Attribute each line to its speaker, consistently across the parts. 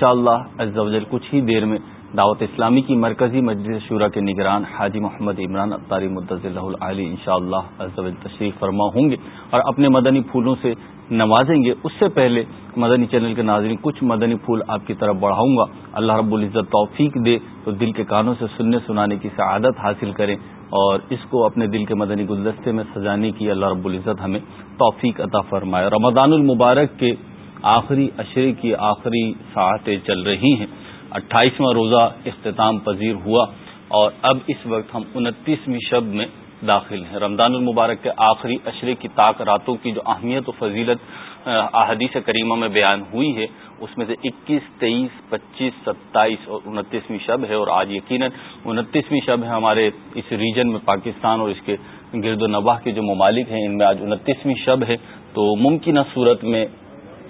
Speaker 1: شاء اللہ کچھ ہی دیر میں دعوت اسلامی کی مرکزی مجلس شورا کے نگران حاجی محمد عمران اطاری مدض اللہ علی ان شاء اللہ تشریف فرما ہوں گے اور اپنے مدنی پھولوں سے نوازیں گے۔ اس سے پہلے مدنی چینل کے ناظرین، کچھ مدنی پھول آپ کی طرف بڑھاؤں گا۔ اللہ رب العزت توفیق دے تو دل کے کانوں سے سننے سنانے کی سعادت حاصل کریں اور اس کو اپنے دل کے مدنی گلدستے میں سجانے کی اللہ رب العزت ہمیں توفیق عطا فرمائے۔ رمضان المبارک کے آخری اشرے کی آخری ساعتیں چل رہی ہیں۔ اٹھائیسواں روزہ اختتام پذیر ہوا اور اب اس وقت ہم انتیسویں شب میں داخل ہیں۔ رمضان المبارک کے آخری اشرے کی طاق راتوں کی جو اہمیت و فضیلت احادیث کریمہ میں بیان ہوئی ہے، اس میں سے اکیس، تیئیس، پچیس، ستائیس اور انتیسویں شب ہے اور آج یقیناً انتیسویں شب ہے ہمارے اس ریجن میں پاکستان اور اس کے گرد و نواح کے جو ممالک ہیں، ان میں آج انتیسویں شب ہے۔ تو ممکنہ صورت میں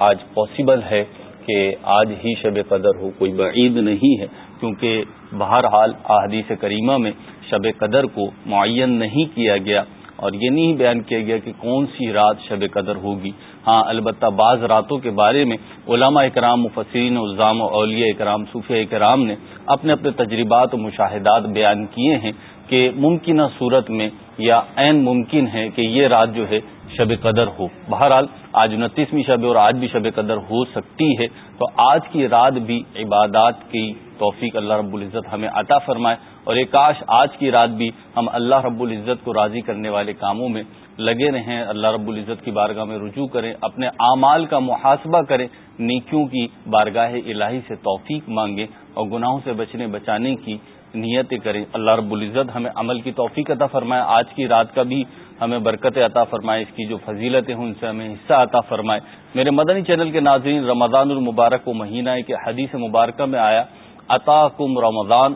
Speaker 1: آج پاسبل ہے کہ آج ہی شب قدر ہو، کوئی بعید نہیں ہے، کیونکہ بہرحال احادیث کریمہ میں شب قدر کو معین نہیں کیا گیا اور یہ نہیں بیان کیا گیا کہ کون سی رات شب قدر ہوگی۔ ہاں البتہ بعض راتوں کے بارے میں علماء اکرام مفسرین، الزام و اولیاء اکرام صوفیہ اکرام نے اپنے اپنے تجربات و مشاہدات بیان کیے ہیں کہ ممکنہ صورت میں یا عین ممکن ہے کہ یہ رات جو ہے شب قدر ہو۔ بہرحال آج انتیسویں شب اور آج بھی شب قدر ہو سکتی ہے۔ تو آج کی رات بھی عبادات کی توفیق اللہ رب العزت ہمیں عطا فرمائے۔ اور ایک کاش آج کی رات بھی ہم اللہ رب العزت کو راضی کرنے والے کاموں میں لگے رہیں۔ اللہ رب العزت کی بارگاہ میں رجوع کریں، اپنے اعمال کا محاسبہ کریں۔ نیکیوں کی بارگاہ الہی سے توفیق مانگیں اور گناہوں سے بچنے بچانے کی نیتیں کریں۔ اللہ رب العزت ہمیں عمل کی توفیق عطا فرمائے۔ آج کی رات کا بھی ہمیں برکت عطا فرمائے، اس کی جو فضیلتیں ہوں ان سے ہمیں حصہ عطا فرمائے۔ میرے مدنی چینل کے ناظرین، رمضان المبارک و مہینہ ہے کہ حدیث مبارکہ میں آیا عطا کم رمضان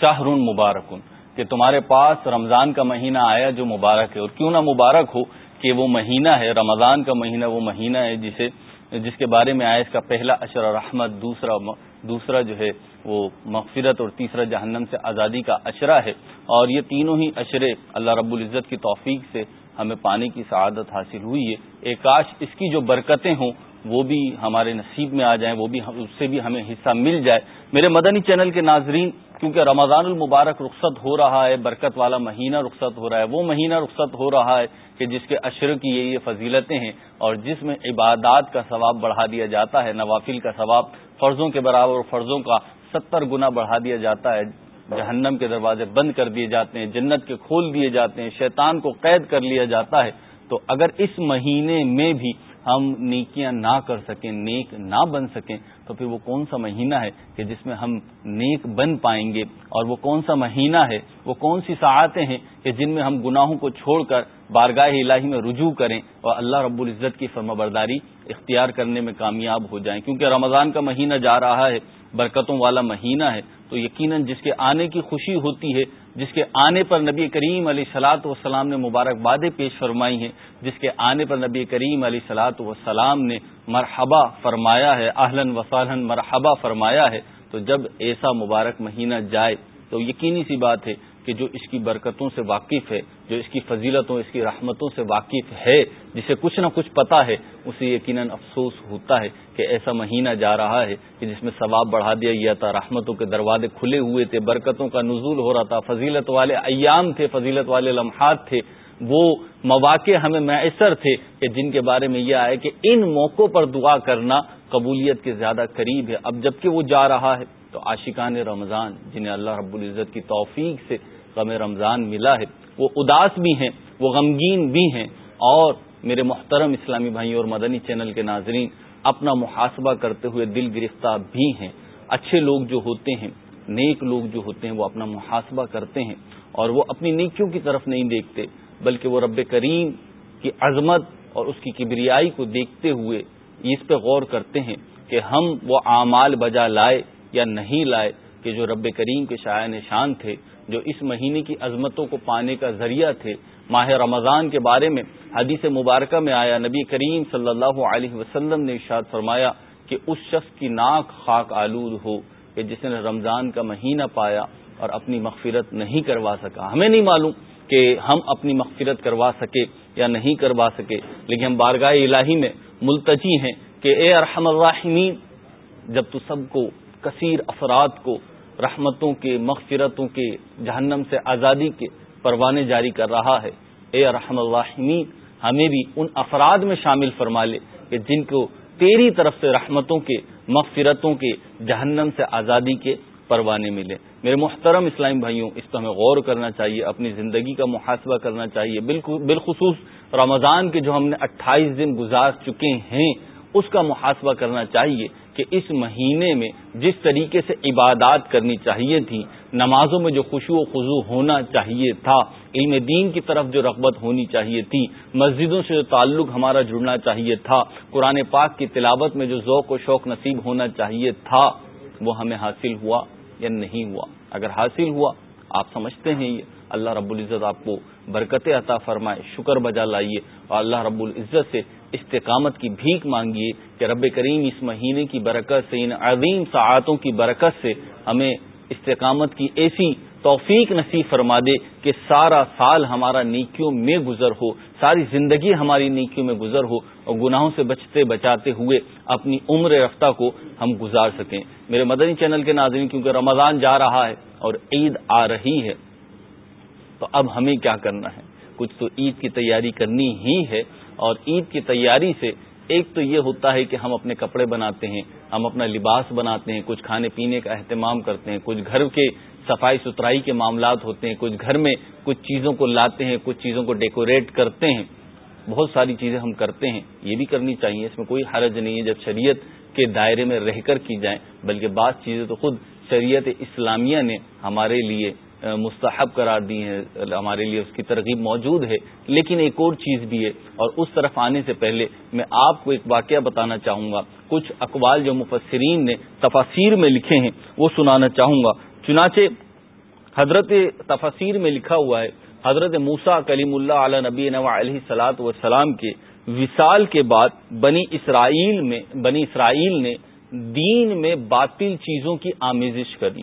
Speaker 1: شاہ مبارکن، کہ تمہارے پاس رمضان کا مہینہ آیا جو مبارک ہے۔ اور کیوں نہ مبارک ہو کہ وہ مہینہ ہے، رمضان کا مہینہ وہ مہینہ ہے جسے، جس کے بارے میں آیا، اس کا پہلا اشر رحمت، دوسرا دوسرا جو ہے وہ مغفرت اور تیسرا جہنم سے آزادی کا اشرہ ہے۔ اور یہ تینوں ہی اشرے اللہ رب العزت کی توفیق سے ہمیں پانی کی سعادت حاصل ہوئی ہے۔ ایک کاش اس کی جو برکتیں ہوں، وہ بھی ہمارے نصیب میں آ جائیں، وہ بھی اس سے بھی ہمیں حصہ مل جائے۔ میرے مدنی چینل کے ناظرین، کیونکہ رمضان المبارک رخصت ہو رہا ہے، برکت والا مہینہ رخصت ہو رہا ہے، وہ مہینہ رخصت ہو رہا ہے کہ جس کے اشر کی یہ یہ فضیلتیں ہیں۔ اور جس میں عبادات کا ثواب بڑھا دیا جاتا ہے، نوافل کا ثواب فرضوں کے برابر فرضوں کا ستر گنا بڑھا دیا جاتا ہے۔ جہنم کے دروازے بند کر دیے جاتے ہیں، جنت کے کھول دیے جاتے ہیں، شیطان کو قید کر لیا جاتا ہے۔ تو اگر اس مہینے میں بھی ہم نیکیاں نہ کر سکیں، نیک نہ بن سکیں، تو پھر وہ کون سا مہینہ ہے کہ جس میں ہم نیک بن پائیں گے؟ اور وہ کون سا مہینہ ہے؟ وہ کون سی ساعتیں ہیں کہ جن میں ہم گناہوں کو چھوڑ کر بارگاہ الہی میں رجوع کریں؟ اور اللہ رب العزت کی فرما برداری اختیار کرنے میں کامیاب ہو جائیں۔ کیونکہ رمضان کا مہینہ جا رہا ہے، برکتوں والا مہینہ ہے، تو یقیناً جس کے آنے کی خوشی ہوتی ہے، جس کے آنے پر نبی کریم علیہ سلاۃ وسلام نے مبارکبادیں پیش فرمائی ہیں، جس کے آنے پر نبی کریم علیہ سلاۃ وسلام نے مرحبا فرمایا ہے اہلن وسالن مرحبا فرمایا ہے، تو جب ایسا مبارک مہینہ جائے تو یقینی سی بات ہے کہ جو اس کی برکتوں سے واقف ہے، جو اس کی فضیلتوں، اس کی رحمتوں سے واقف ہے، جسے کچھ نہ کچھ پتا ہے، اسے یقیناً افسوس ہوتا ہے کہ ایسا مہینہ جا رہا ہے کہ جس میں ثواب بڑھا دیا گیا تھا، رحمتوں کے دروازے کھلے ہوئے تھے، برکتوں کا نزول ہو رہا تھا، فضیلت والے ایام تھے، فضیلت والے لمحات تھے، وہ مواقع ہمیں میسر تھے کہ جن کے بارے میں یہ آئے کہ ان موقعوں پر دعا کرنا قبولیت کے زیادہ قریب ہے۔ اب جبکہ وہ جا رہا ہے، تو عاشقان رمضان، جنہیں اللہ رب العزت کی توفیق سے غم رمضان ملا ہے۔ وہ اداس بھی ہیں، وہ غمگین بھی ہیں۔ اور میرے محترم اسلامی بھائی اور مدنی چینل کے ناظرین، اپنا محاسبہ کرتے ہوئے دل گرفتہ بھی ہیں۔ اچھے لوگ جو ہوتے ہیں، نیک لوگ جو ہوتے ہیں، وہ اپنا محاسبہ کرتے ہیں۔ اور وہ اپنی نیکیوں کی طرف نہیں دیکھتے، بلکہ وہ رب کریم کی عظمت اور اس کی کبریائی کو دیکھتے ہوئے اس پہ غور کرتے ہیں کہ ہم وہ اعمال بجا لائے یا نہیں لائے کہ جو رب کریم کے شاعر نشان تھے۔ جو اس مہینے کی عظمتوں کو پانے کا ذریعہ تھے، ماہ رمضان کے بارے میں حدیث مبارکہ میں آیا، نبی کریم صلی اللہ علیہ وسلم نے ارشاد فرمایا کہ اس شخص کی ناک خاک آلود ہو کہ جس نے رمضان کا مہینہ پایا اور اپنی مغفرت نہیں کروا سکا۔ ہمیں نہیں معلوم کہ ہم اپنی مغفرت کروا سکے یا نہیں کروا سکے، لیکن ہم بارگاہ الہی میں ملتجی ہیں کہ اے ارحم الراحمین، جب تو سب کو، کثیر افراد کو رحمتوں کے، مغفرتوں کے، جہنم سے آزادی کے پروانے جاری کر رہا ہے۔ اے رحم اللہ ہمیں بھی ان افراد میں شامل فرما لے کہ جن کو تیری طرف سے رحمتوں کے، مغفرتوں کے، جہنم سے آزادی کے پروانے ملے۔ میرے محترم اسلام بھائیوں، اس پر ہمیں غور کرنا چاہیے، اپنی زندگی کا محاسبہ کرنا چاہیے۔ بالخصوص رمضان کے جو ہم نے اٹھائیس دن گزار چکے ہیں، اس کا محاسبہ کرنا چاہیے۔ کہ اس مہینے میں جس طریقے سے عبادات کرنی چاہیے تھی، نمازوں میں جو خوشو و خضو ہونا چاہیے تھا، علم دین کی طرف جو رغبت ہونی چاہیے تھی، مسجدوں سے جو تعلق ہمارا جڑنا چاہیے تھا، قرآن پاک کی تلاوت میں جو ذوق و شوق نصیب ہونا چاہیے تھا، وہ ہمیں حاصل ہوا یا نہیں ہوا؟ اگر حاصل ہوا، آپ سمجھتے ہیں یہ۔ اللہ رب العزت آپ کو برکت عطا فرمائے، شکر بجا لائیے اور اللہ رب العزت سے استقامت کی بھیک مانگیے کہ رب کریم اس مہینے کی برکت سے، ان عظیم ساعتوں کی برکت سے ہمیں استقامت کی ایسی توفیق نصیب فرما دے کہ سارا سال ہمارا نیکیوں میں گزر ہو، ساری زندگی ہماری نیکیوں میں گزر ہو اور گناہوں سے بچتے بچاتے ہوئے اپنی عمر رفتہ کو ہم گزار سکیں۔ میرے مدنی چینل کے ناظرین، کیونکہ رمضان جا رہا ہے اور عید آ رہی ہے تو اب ہمیں کیا کرنا ہے؟ کچھ تو عید کی تیاری کرنی ہی ہے اور عید کی تیاری سے ایک تو یہ ہوتا ہے کہ ہم اپنے کپڑے بناتے ہیں، ہم اپنا لباس بناتے ہیں، کچھ کھانے پینے کا اہتمام کرتے ہیں، کچھ گھر کے صفائی ستھرائی کے معاملات ہوتے ہیں، کچھ گھر میں کچھ چیزوں کو لاتے ہیں، کچھ چیزوں کو ڈیکوریٹ کرتے ہیں۔ بہت ساری چیزیں ہم کرتے ہیں، یہ بھی کرنی چاہیے، اس میں کوئی حرج نہیں ہے جب شریعت کے دائرے میں رہ کر کی جائیں بلکہ بعض چیزیں تو خود شریعت اسلامیہ نے ہمارے لیے مستحب قرار دی ہیں، ہمارے لیے اس کی ترغیب موجود ہے۔ لیکن ایک اور چیز بھی ہے، اور اس طرف آنے سے پہلے میں آپ کو ایک واقعہ بتانا چاہوں گا۔ کچھ اقوال جو مفسرین نے تفاصیر میں لکھے ہیں، وہ سنانا چاہوں گا۔ چنانچہ حضرت تفاصیر میں لکھا ہوا ہے، حضرت موسا کلیم اللہ علیہ نبی نوا علیہ سلاۃ وسلام کے وصال کے بعد بنی اسرائیل میں، بنی اسرائیل نے دین میں باطل چیزوں کی آمیزش کر لی۔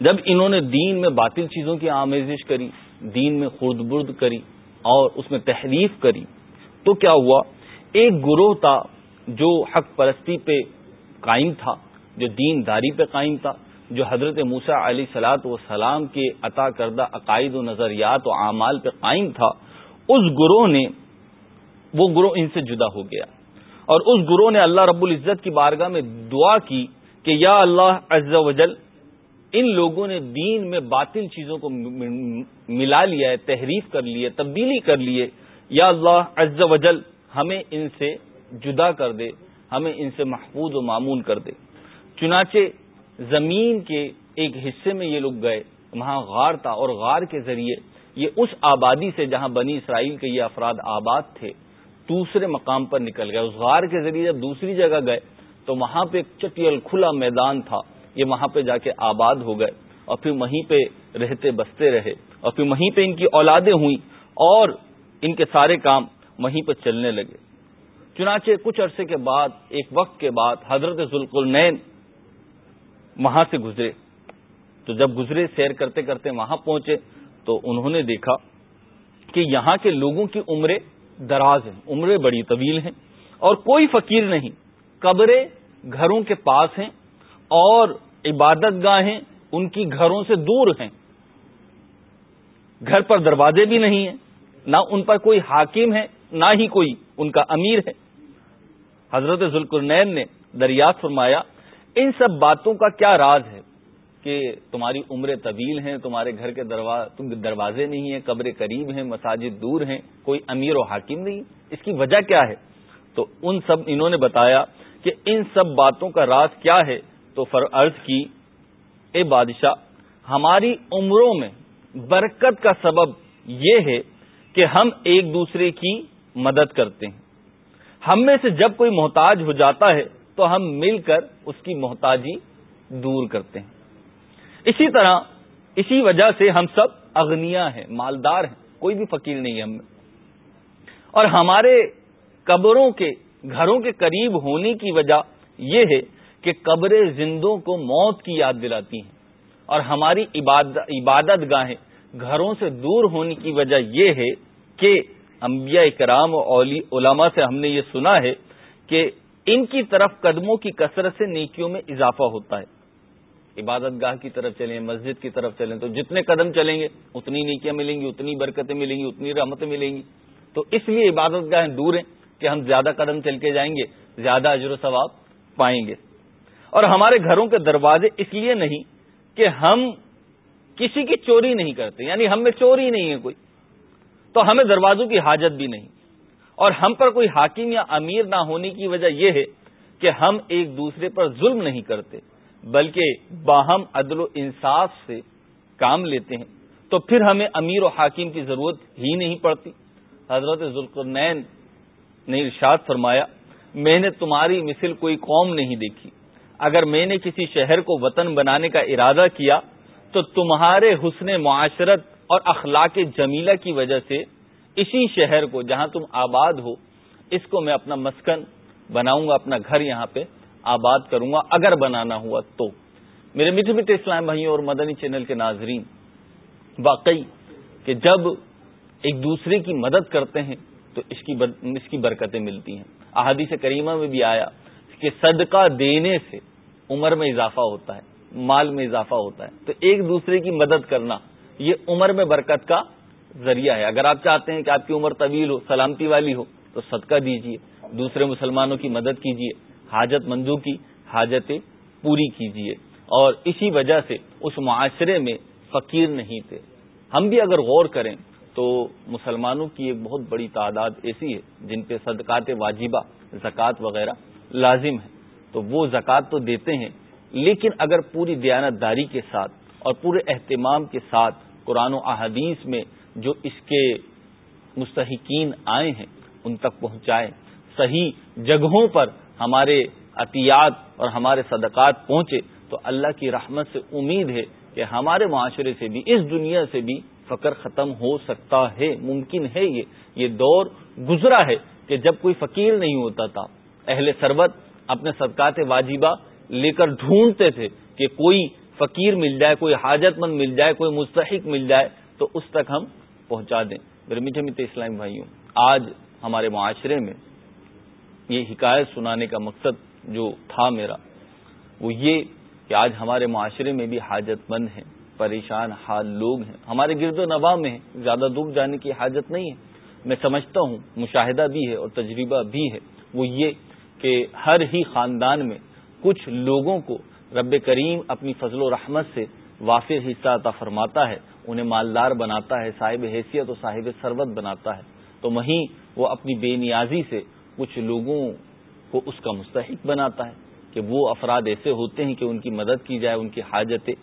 Speaker 1: جب انہوں نے دین میں باطل چیزوں کی آمیزش کری، دین میں خرد برد کری اور اس میں تحریف کری، تو کیا ہوا؟ ایک گروہ تھا جو حق پرستی پہ قائم تھا، جو دین داری پہ قائم تھا، جو حضرت موسا علی سلاط و سلام کے عطا کردہ عقائد و نظریات و اعمال پہ قائم تھا، اس گروہ نے، وہ گروہ ان سے جدا ہو گیا اور اس گروہ نے اللہ رب العزت کی بارگاہ میں دعا کی کہ یا اللہ عز و جل ان لوگوں نے دین میں باطل چیزوں کو ملا لیا ہے، تحریف کر لیے تبدیلی کر لیے یا اللہ عز و جل، ہمیں ان سے جدا کر دے، ہمیں ان سے محفوظ و معمون کر دے۔ چنانچہ زمین کے ایک حصے میں یہ لوگ گئے، وہاں غار تھا اور غار کے ذریعے یہ اس آبادی سے جہاں بنی اسرائیل کے یہ افراد آباد تھے، دوسرے مقام پر نکل گئے۔ اس غار کے ذریعے جب دوسری جگہ گئے، تو وہاں پہ ایک چٹیل کھلا میدان تھا۔ یہ وہاں پہ جا کے آباد ہو گئے اور پھر وہیں پہ رہتے بستے رہے اور پھر وہیں پہ ان کی اولادیں ہوئیں اور ان کے سارے کام وہیں پہ چلنے لگے۔ چنانچہ کچھ عرصے کے بعد، ایک وقت کے بعد حضرت ذوالق وہاں سے گزرے۔ تو جب گزرے سیر کرتے کرتے وہاں پہنچے تو انہوں نے دیکھا کہ یہاں کے لوگوں کی عمریں دراز ہیں، عمریں بڑی طویل ہیں اور کوئی فقیر نہیں۔ قبریں گھروں کے پاس ہیں اور عبادت گاہیں ان کی گھروں سے دور ہیں۔ گھر پر دروازے بھی نہیں ہیں، نہ ان پر کوئی حاکم ہے، نہ ہی کوئی ان کا امیر ہے۔ حضرت ذوالقرنین نے دریافت فرمایا، ان سب باتوں کا کیا راز ہے کہ تمہاری عمریں طویل ہیں، تمہارے گھر کے دروازے نہیں ہیں، قبر قریب ہیں، مساجد دور ہیں، کوئی امیر و حاکم نہیں، اس کی وجہ کیا ہے؟ تو ان سب، انہوں نے بتایا کہ ان سب باتوں کا راز کیا ہے تو فر عرض کی، اے بادشاہ، ہماری عمروں میں برکت کا سبب یہ ہے کہ ہم ایک دوسرے کی مدد کرتے ہیں۔ ہم میں سے جب کوئی محتاج ہو جاتا ہے تو ہم مل کر اس کی محتاجی دور کرتے ہیں۔ اسی طرح، اسی وجہ سے ہم سب اغنیا ہیں، مالدار ہیں، کوئی بھی فقیر نہیں ہے ہم میں۔ اور ہمارے قبروں کے، گھروں کے قریب ہونے کی وجہ یہ ہے کہ قبریں زندوں کو موت کی یاد دلاتی ہیں اور ہماری عبادت گاہیں گھروں سے دور ہونے کی وجہ یہ ہے کہ انبیاء کرام و علماء سے ہم نے یہ سنا ہے کہ ان کی طرف قدموں کی کثرت سے نیکیوں میں اضافہ ہوتا ہے۔ عبادت گاہ کی طرف چلیں، مسجد کی طرف چلیں، تو جتنے قدم چلیں گے، اتنی نیکیاں ملیں گی، اتنی برکتیں ملیں گی، اتنی رحمتیں ملیں گی۔ تو اس لیے عبادت گاہیں دور ہیں کہ ہم زیادہ قدم چل کے جائیں گے، زیادہ اجر و ثواب پائیں گے۔ اور ہمارے گھروں کے دروازے اس لیے نہیں کہ ہم کسی کی چوری نہیں کرتے یعنی ہم میں چوری نہیں ہے کوئی۔ تو ہمیں دروازوں کی حاجت بھی نہیں۔ اور ہم پر کوئی حاکم یا امیر نہ ہونے کی وجہ یہ ہے کہ ہم ایک دوسرے پر ظلم نہیں کرتے، بلکہ باہم عدل و انصاف سے کام لیتے ہیں۔ تو پھر ہمیں امیر و حاکم کی ضرورت ہی نہیں پڑتی۔ حضرت ذوالقرنین نے ارشاد فرمایا، میں نے تمہاری مثل کوئی قوم نہیں دیکھی۔ اگر میں نے کسی شہر کو وطن بنانے کا ارادہ کیا، تو تمہارے حسن معاشرت اور اخلاق جمیلہ کی وجہ سے اسی شہر کو جہاں تم آباد ہو، اس کو میں اپنا مسکن بناؤں گا، اپنا گھر یہاں پہ آباد کروں گا، اگر بنانا ہوا تو۔ میرے میٹھے میٹھے اسلام بھائیوں اور مدنی چینل کے ناظرین، واقعی کہ جب ایک دوسرے کی مدد کرتے ہیں، تو اس کی اس کی برکتیں ملتی ہیں۔ احادیث کریمہ میں بھی آیا کہ صدقہ دینے سے عمر میں اضافہ ہوتا ہے، مال میں اضافہ ہوتا ہے۔ تو ایک دوسرے کی مدد کرنا، یہ عمر میں برکت کا ذریعہ ہے۔ اگر آپ چاہتے ہیں کہ آپ کی عمر طویل ہو، سلامتی والی ہو، تو صدقہ دیجیے دوسرے مسلمانوں کی مدد کیجیے حاجت مندوں کی حاجتیں پوری کیجیے اور اسی وجہ سے اس معاشرے میں فقیر نہیں تھے۔ ہم بھی اگر غور کریں تو مسلمانوں کی ایک بہت بڑی تعداد ایسی ہے جن پہ صدقات واجبہ، زکوٰۃ وغیرہ لازم ہے۔ تو وہ زکوٰۃ تو دیتے ہیں، لیکن اگر پوری دیانت داری کے ساتھ اور پورے اہتمام کے ساتھ قرآن و احادیث میں جو اس کے مستحقین آئے ہیں، ان تک پہنچائیں صحیح جگہوں پر ہمارے عطیات اور ہمارے صدقات پہنچے، تو اللہ کی رحمت سے امید ہے کہ ہمارے معاشرے سے بھی، اس دنیا سے بھی فقر ختم ہو سکتا ہے۔ ممکن ہے یہ یہ دور گزرا ہے کہ جب کوئی فقیر نہیں ہوتا تھا۔ اہل سربت اپنے صدقات واجبہ لے کر ڈھونڈتے تھے کہ کوئی فقیر مل جائے، کوئی حاجت مند مل جائے، کوئی مستحق مل جائے، تو اس تک ہم پہنچا دیں۔ میرے میٹھے میٹھے اسلام بھائیوں، آج ہمارے معاشرے میں یہ حکایت سنانے کا مقصد جو تھا میرا، وہ یہ کہ آج ہمارے معاشرے میں بھی حاجت مند ہیں، پریشان حال لوگ ہیں۔ ہمارے گرد و نواح میں زیادہ دور جانے کی حاجت نہیں ہے۔ میں سمجھتا ہوں، مشاہدہ بھی ہے اور تجربہ بھی ہے۔ وہ یہ کہ ہر ہی خاندان میں کچھ لوگوں کو رب کریم اپنی فضل و رحمت سے وافر حصہ عطا فرماتا ہے، انہیں مالدار بناتا ہے، صاحب حیثیت اور صاحب سربت بناتا ہے۔ تو وہیں وہ اپنی بے نیازی سے کچھ لوگوں کو اس کا مستحق بناتا ہے کہ وہ افراد ایسے ہوتے ہیں کہ ان کی مدد کی جائے، ان کی حاجتیں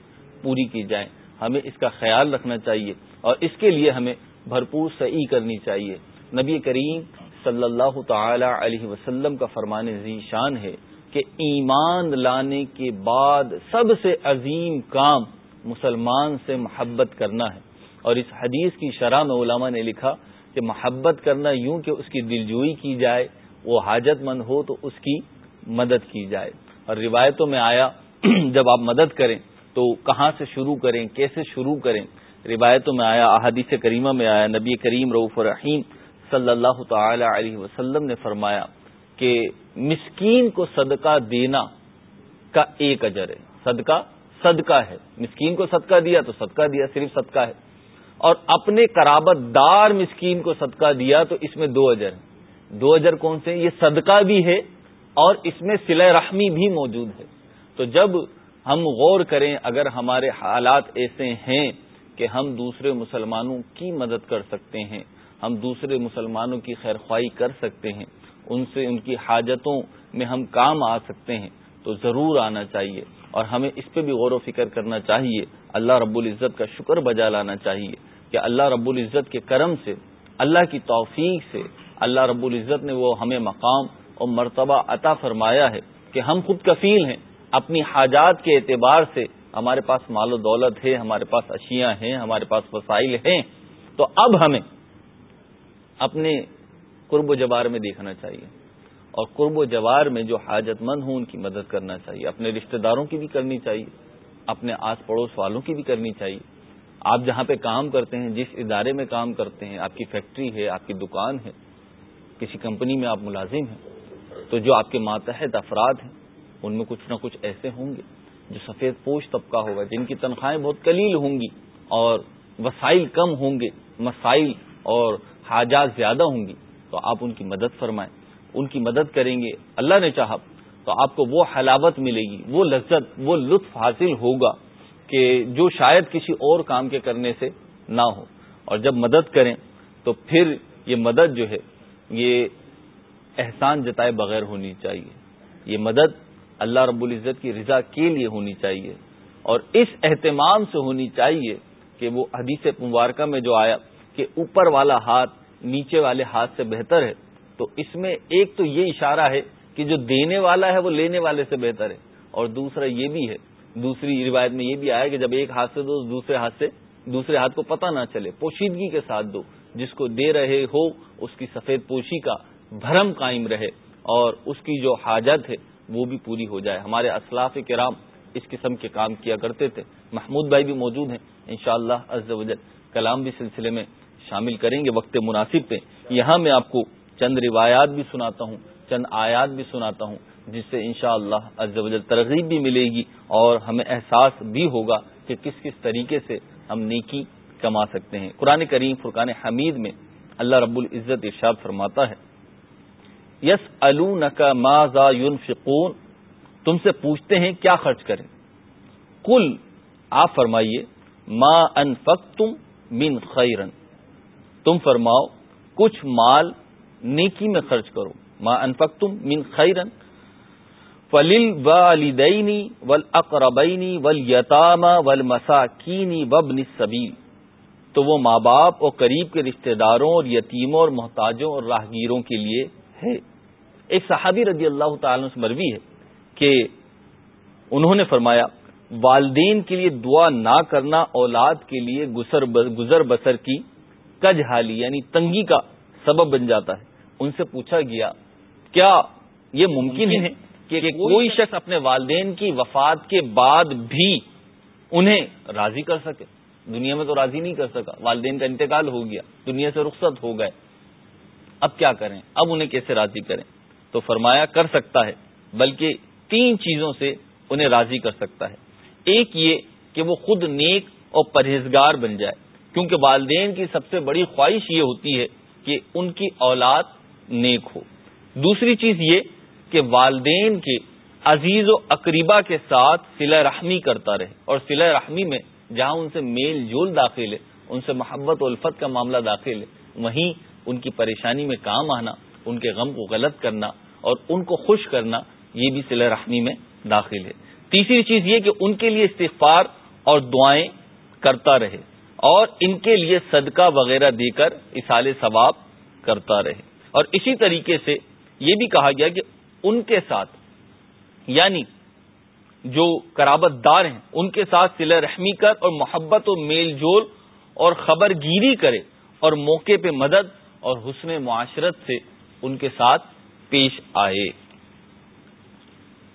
Speaker 1: پوری کی جائیں۔ ہمیں اس کا خیال رکھنا چاہیے اور اس کے لیے ہمیں بھرپور صحیح کرنی چاہیے۔ نبی کریم صلی اللہ تعالی علیہ وسلم کا فرمان ذی شان ہے کہ ایمان لانے کے بعد سب سے عظیم کام مسلمان سے محبت کرنا ہے۔ اور اس حدیث کی شرح میں علماء نے لکھا کہ محبت کرنا یوں کہ اس کی دلجوئی کی جائے، وہ حاجت مند ہو تو اس کی مدد کی جائے۔ اور روایتوں میں آیا، جب آپ مدد کریں تو کہاں سے شروع کریں، کیسے شروع کریں؟ روایتوں میں آیا، احادیث کریمہ میں آیا، نبی کریم رعف الرحیم صلی اللہ تعالی علیہ وسلم نے فرمایا کہ مسکین کو صدقہ دینا کا ایک اجر ہے۔ صدقہ صدقہ ہے۔ مسکین کو صدقہ دیا تو صدقہ دیا، صرف صدقہ ہے۔ اور اپنے قرابت دار مسکین کو صدقہ دیا تو اس میں دو اجر ہیں۔ دو اجر کون سے؟ یہ صدقہ بھی ہے اور اس میں سلح رحمی بھی موجود ہے۔ تو جب ہم غور کریں، اگر ہمارے حالات ایسے ہیں کہ ہم دوسرے مسلمانوں کی مدد کر سکتے ہیں ہم دوسرے مسلمانوں کی خیر خواہی کر سکتے ہیں، ان سے ان کی حاجتوں میں ہم کام آ سکتے ہیں، تو ضرور آنا چاہیے۔ اور ہمیں اس پہ بھی غور و فکر کرنا چاہیے۔ اللہ رب العزت کا شکر بجا لانا چاہیے کہ اللہ رب العزت کے کرم سے، اللہ کی توفیق سے اللہ رب العزت نے وہ ہمیں مقام اور مرتبہ عطا فرمایا ہے کہ ہم خود کفیل ہیں۔ اپنی حاجات کے اعتبار سے ہمارے پاس مال و دولت ہے، ہمارے پاس اشیاء ہیں، ہمارے پاس وسائل ہیں۔ تو اب ہمیں اپنے قرب و جوار میں دیکھنا چاہیے اور قرب و جوار میں جو حاجت مند ہوں ان کی مدد کرنا چاہیے، اپنے رشتہ داروں کی بھی کرنی چاہیے، اپنے آس پڑوس والوں کی بھی کرنی چاہیے۔ آپ جہاں پہ کام کرتے ہیں، جس ادارے میں کام کرتے ہیں، آپ کی فیکٹری ہے، آپ کی دکان ہے، کسی کمپنی میں آپ ملازم ہیں، تو جو آپ کے ماتحت افراد ہیں، ان میں کچھ نہ کچھ ایسے ہوں گے جو سفید پوش طبقہ ہوگا، جن کی تنخواہیں بہت قلیل ہوں گی اور وسائل کم ہوں گے، مسائل اور حاجات زیادہ ہوں گی، تو آپ ان کی مدد فرمائیں۔ ان کی مدد کریں گے، اللہ نے چاہا، تو آپ کو وہ حلاوت ملے گی، وہ لذت، وہ لطف حاصل ہوگا کہ جو شاید کسی اور کام کے کرنے سے نہ ہو۔ اور جب مدد کریں، تو پھر یہ مدد جو ہے، یہ احسان جتائے بغیر ہونی چاہیے۔ یہ مدد اللہ رب العزت کی رضا کے لیے ہونی چاہیے۔ اور اس اہتمام سے ہونی چاہیے کہ وہ حدیث مبارکہ میں جو آیا کہ اوپر والا ہاتھ نیچے والے ہاتھ سے بہتر ہے، تو اس میں ایک تو یہ اشارہ ہے کہ جو دینے والا ہے وہ لینے والے سے بہتر ہے، اور دوسرا یہ بھی ہے، دوسری روایت میں یہ بھی آیا کہ جب ایک ہاتھ سے دو، دوسرے ہاتھ سے، دوسرے ہاتھ کو پتہ نہ چلے، پوشیدگی کے ساتھ دو، جس کو دے رہے ہو اس کی سفید پوشی کا بھرم قائم رہے، اور اس کی جو حاجت ہے وہ بھی پوری ہو جائے۔ ہمارے اسلاف کرام اس قسم کے کام کیا کرتے تھے۔ محمود بھائی بھی موجود ہیں، انشاءاللہ شاء اللہ کلام بھی سلسلے میں شامل کریں گے وقت مناسب پہ۔ یہاں میں آپ کو چند روایات بھی سناتا ہوں، چند آیات بھی سناتا ہوں، جس سے انشاءاللہ شاء اللہ ترغیب بھی ملے گی اور ہمیں احساس بھی ہوگا کہ کس کس طریقے سے ہم نیکی کما سکتے ہیں۔ قرآن کریم فرقان حمید میں اللہ رب العزت ارشاد فرماتا ہے یس الکا ما یون تم سے پوچھتے ہیں کیا خرچ کریں۔ کل آپ فرمائیے، ما ان تم من خیرن۔ تم فرماؤ، کچھ مال نیکی میں خرچ کرو۔ ما ان تم من خیرن فلیل والدینی ول اقربینی ول یتاما ول مساکینی وبن سبیل تو وہ ماں باپ اور قریب کے رشتہ داروں اور یتیموں اور محتاجوں اور راہگیروں کے لیے ہے۔ ایک صحابی رضی اللہ تعالی سے مروی ہے کہ انہوں نے فرمایا، والدین کے لیے دعا نہ کرنا، اولاد کے لیے گزر بسر کی۔ کج حالی یعنی تنگی کا سبب بن جاتا ہے۔ ان سے پوچھا گیا کیا یہ ممکن ہے کہ کوئی شخص اپنے والدین کی وفات کے بعد بھی انہیں راضی کر سکے؟ دنیا میں تو راضی نہیں کر سکا۔ والدین کا انتقال ہو گیا دنیا سے رخصت ہو گئے۔ اب کیا کریں؟ اب انہیں کیسے راضی کریں؟ تو فرمایا کر سکتا ہے بلکہ تین چیزوں سے انہیں راضی کر سکتا ہے۔ ایک یہ کہ وہ خود نیک اور پرہیزگار بن جائے۔ کیونکہ والدین کی سب سے بڑی خواہش یہ ہوتی ہے کہ ان کی اولاد نیک ہو۔ دوسری چیز یہ کہ والدین کے عزیز و اقریبا کے ساتھ سلا رحمی کرتا رہے۔ اور سلا رحمی میں جہاں ان سے میل جول داخل ہے، ان سے محبت و الفت کا معاملہ داخل ہے، وہیں ان کی پریشانی میں کام آنا، ان کے غم کو غلط کرنا اور ان کو خوش کرنا، یہ بھی سلا رحمی میں داخل ہے۔ تیسری چیز یہ کہ ان کے لیے استغفار اور دعائیں کرتا رہے۔ اور ان کے لیے صدقہ وغیرہ دے کر اصال ثواب کرتا رہے۔ اور اسی طریقے سے یہ بھی کہا گیا کہ ان کے ساتھ یعنی جو کرابت دار ہیں، ان کے ساتھ سلا رحمی کر اور محبت و میل جول اور خبر گیری کرے اور موقع پہ مدد اور حسن معاشرت سے ان کے ساتھ پیش آئے۔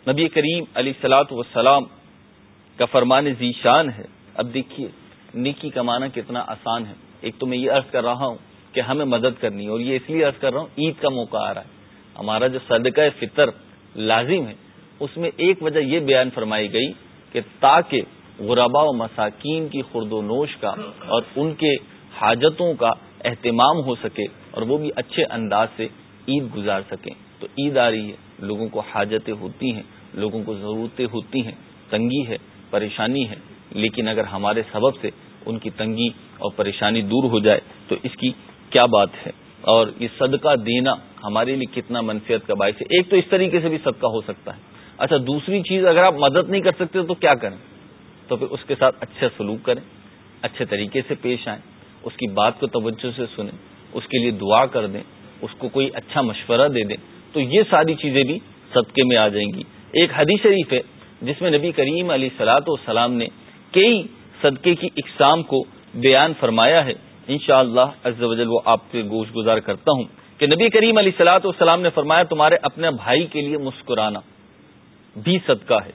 Speaker 1: نبی کریم علی سلاۃ وسلام کا فرمان ذیشان ہے۔ اب دیکھیے۔ نیکی کمانا کتنا آسان ہے۔ ایک تو میں یہ عرض کر رہا ہوں کہ ہمیں مدد کرنی ہے اور یہ اس لیے عرض کر رہا ہوں، عید کا موقع آ رہا ہے۔ ہمارا جو صدقہ فطر لازم ہے، اس میں ایک وجہ یہ بیان فرمائی گئی کہ تاکہ غربا و مساکین کی خرد و نوش کا اور ان کے حاجتوں کا اہتمام ہو سکے اور وہ بھی اچھے انداز سے عید گزار سکیں۔ تو عید آ رہی ہے، لوگوں کو حاجتیں ہوتی ہیں، لوگوں کو ضرورتیں ہوتی ہیں، تنگی ہے، پریشانی ہے۔ لیکن اگر ہمارے سبب سے ان کی تنگی اور پریشانی دور ہو جائے تو اس کی کیا بات ہے؟ اور یہ صدقہ دینا ہمارے لیے کتنا منفیت کا باعث ہے؟ ایک تو اس طریقے سے بھی صدقہ ہو سکتا ہے۔ اچھا دوسری چیز، اگر آپ مدد نہیں کر سکتے تو کیا کریں؟ تو پھر اس کے ساتھ اچھا سلوک کریں، اچھے طریقے سے پیش آئیں، اس کی بات کو توجہ سے سنیں، اس کے لیے دعا کر دیں، اس کو کوئی اچھا مشورہ دے دیں۔ تو یہ ساری چیزیں بھی صدقے میں آ جائیں گی۔ ایک حدیث شریف ہے جس میں نبی کریم علی سلاۃ والسلام نے کئی صدقے کی اقسام کو بیان فرمایا ہے۔ انشاءاللہ شاء اللہ وہ آپ کے گوش گزار کرتا ہوں کہ نبی کریم علی سلاۃ والسلام نے فرمایا، تمہارے اپنے بھائی کے لیے مسکرانا بھی صدقہ ہے،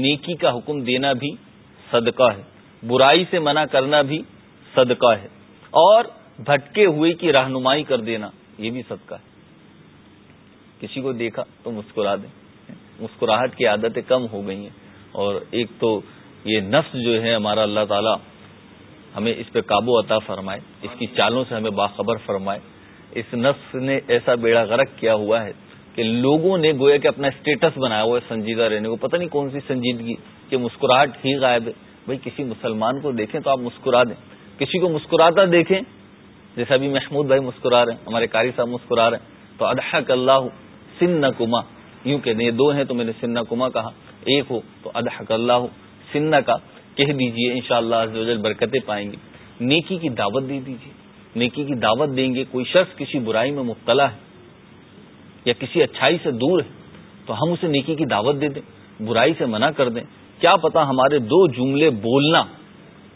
Speaker 1: نیکی کا حکم دینا بھی صدقہ ہے، برائی سے منع کرنا بھی صدقہ ہے، اور بھٹکے ہوئے کی رہنمائی کر دینا یہ بھی صدقہ ہے۔ کسی کو دیکھا تو مسکرا دیں مسکراہٹ کی عادتیں کم ہو گئی ہیں اور ایک تو یہ نفس جو ہے ہمارا اللہ تعالی ہمیں اس پہ قابو عطا فرمائے، اس کی چالوں سے ہمیں باخبر فرمائے۔ اس نفس نے ایسا بیڑا غرق کیا ہوا ہے کہ لوگوں نے گویا کہ اپنا اسٹیٹس بنایا ہوا ہے سنجیدہ رہنے کو۔ پتہ نہیں کون سی سنجیدگی کہ مسکراہٹ ہی غائب ہے۔ بھائی کسی مسلمان کو دیکھیں تو آپ مسکرا دیں۔ کسی کو مسکراتا دیکھیں، جیسا ابھی محمود بھائی مسکرا رہے ہیں، ہمارے قاری صاحب مسکرا رہے ہیں۔ تو ادحک اللہ سن کما یوں کہ دو ہیں تو میں نے سن کما کہا، ایک ہو تو ادحک اللہ۔ سن کا کہہ دیجیے، انشاءاللہ شاء اللہ برکتیں پائیں گے۔ نیکی کی دعوت دے دیجیے۔ نیکی کی دعوت دیں گے۔ کوئی شخص کسی برائی میں مبتلا ہے یا کسی اچھائی سے دور ہے، تو ہم اسے نیکی کی دعوت دے دیں، برائی سے منع کر دیں۔ کیا پتا ہمارے دو جملے بولنا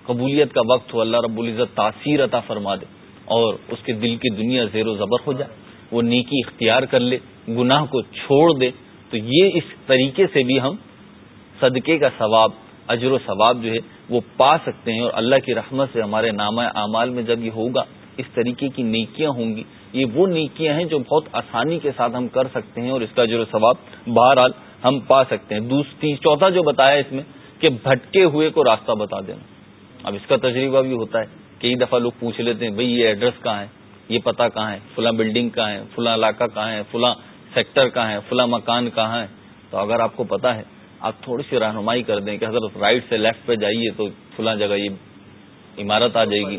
Speaker 1: قبولیت کا وقت ہو، اللہ رب العزت تاثیر عطا فرما دے اور اس کے دل کی دنیا زیر و زبر ہو جائے۔ وہ نیکی اختیار کر لے، گناہ کو چھوڑ دے۔ تو یہ اس طریقے سے بھی ہم صدقے کا ثواب اجر و ثواب جو ہے وہ پا سکتے ہیں اور اللہ کی رحمت سے ہمارے نامہ اعمال میں جب یہ ہوگا، اس طریقے کی نیکیاں ہوں گی۔ یہ وہ نیکیاں ہیں جو بہت آسانی کے ساتھ ہم کر سکتے ہیں اور اس کا اجر و ثواب بہرحال ہم پا سکتے ہیں۔ دوسری چوتھا جو بتایا اس میں کہ بھٹکے ہوئے کو راستہ بتا دینا۔ اب اس کا تجربہ بھی ہوتا ہے۔ کئی دفعہ لوگ پوچھ لیتے ہیں، بھئی یہ ایڈریس کہاں ہے؟ یہ پتا کہاں ہے؟ فلاں بلڈنگ کہاں ہے؟ فلاں علاقہ کہاں ہے؟ فلاں سیکٹر کہاں ہے؟ فلاں مکان کہاں ہے؟ تو اگر آپ کو پتا ہے آپ تھوڑی سی رہنمائی کر دیں کہ حضرت رائٹ سے لیفٹ پہ جائیے تو فلاں جگہ یہ عمارت آ جائے گی۔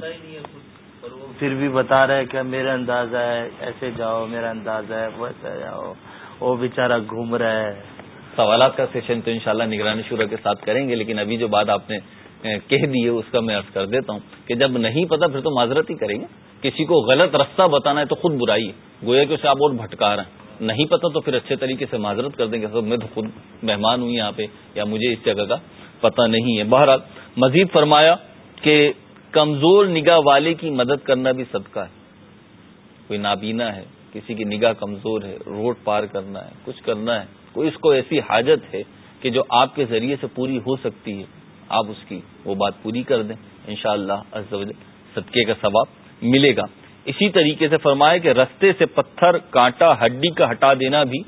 Speaker 2: پھر بھی بتا رہے کہ میرا اندازہ ہے ایسے جاؤ میرا اندازہ ہے ویسے جاؤ۔ وہ بےچارا گھوم رہا ہے۔
Speaker 1: سوالات کا سیشن تو انشاءاللہ نگرانی شورا کے ساتھ کریں گے لیکن ابھی جو بات آپ نے کہہ دی ہے اس کا میں عرض کر دیتا ہوں کہ جب نہیں پتا پھر تو معذرت ہی کریں گے۔ کسی کو غلط رستہ بتانا ہے تو خود برائی ہے۔ گویا کہ اسے آپ اور بھٹکا رہے ہیں۔ نہیں پتا تو پھر اچھے طریقے سے معذرت کر دیں گے میں تو خود مہمان ہوں یہاں پہ یا مجھے اس جگہ کا پتہ نہیں ہے۔ بہرحال، مزید فرمایا کہ کمزور نگاہ والے کی مدد کرنا بھی صدقہ ہے۔ کوئی نابینا ہے، کسی کی نگاہ کمزور ہے، روڈ پار کرنا ہے، کچھ کرنا ہے، کوئی اس کو ایسی حاجت ہے کہ جو آپ کے ذریعے سے پوری ہو سکتی ہے، آپ اس کی وہ بات پوری کر دیں۔ ان شاء اللہ صدقے کا ثواب ملے گا۔ اسی طریقے سے فرمایا کہ رستے سے پتھر، کانٹا، ہڈی کا ہٹا دینا بھی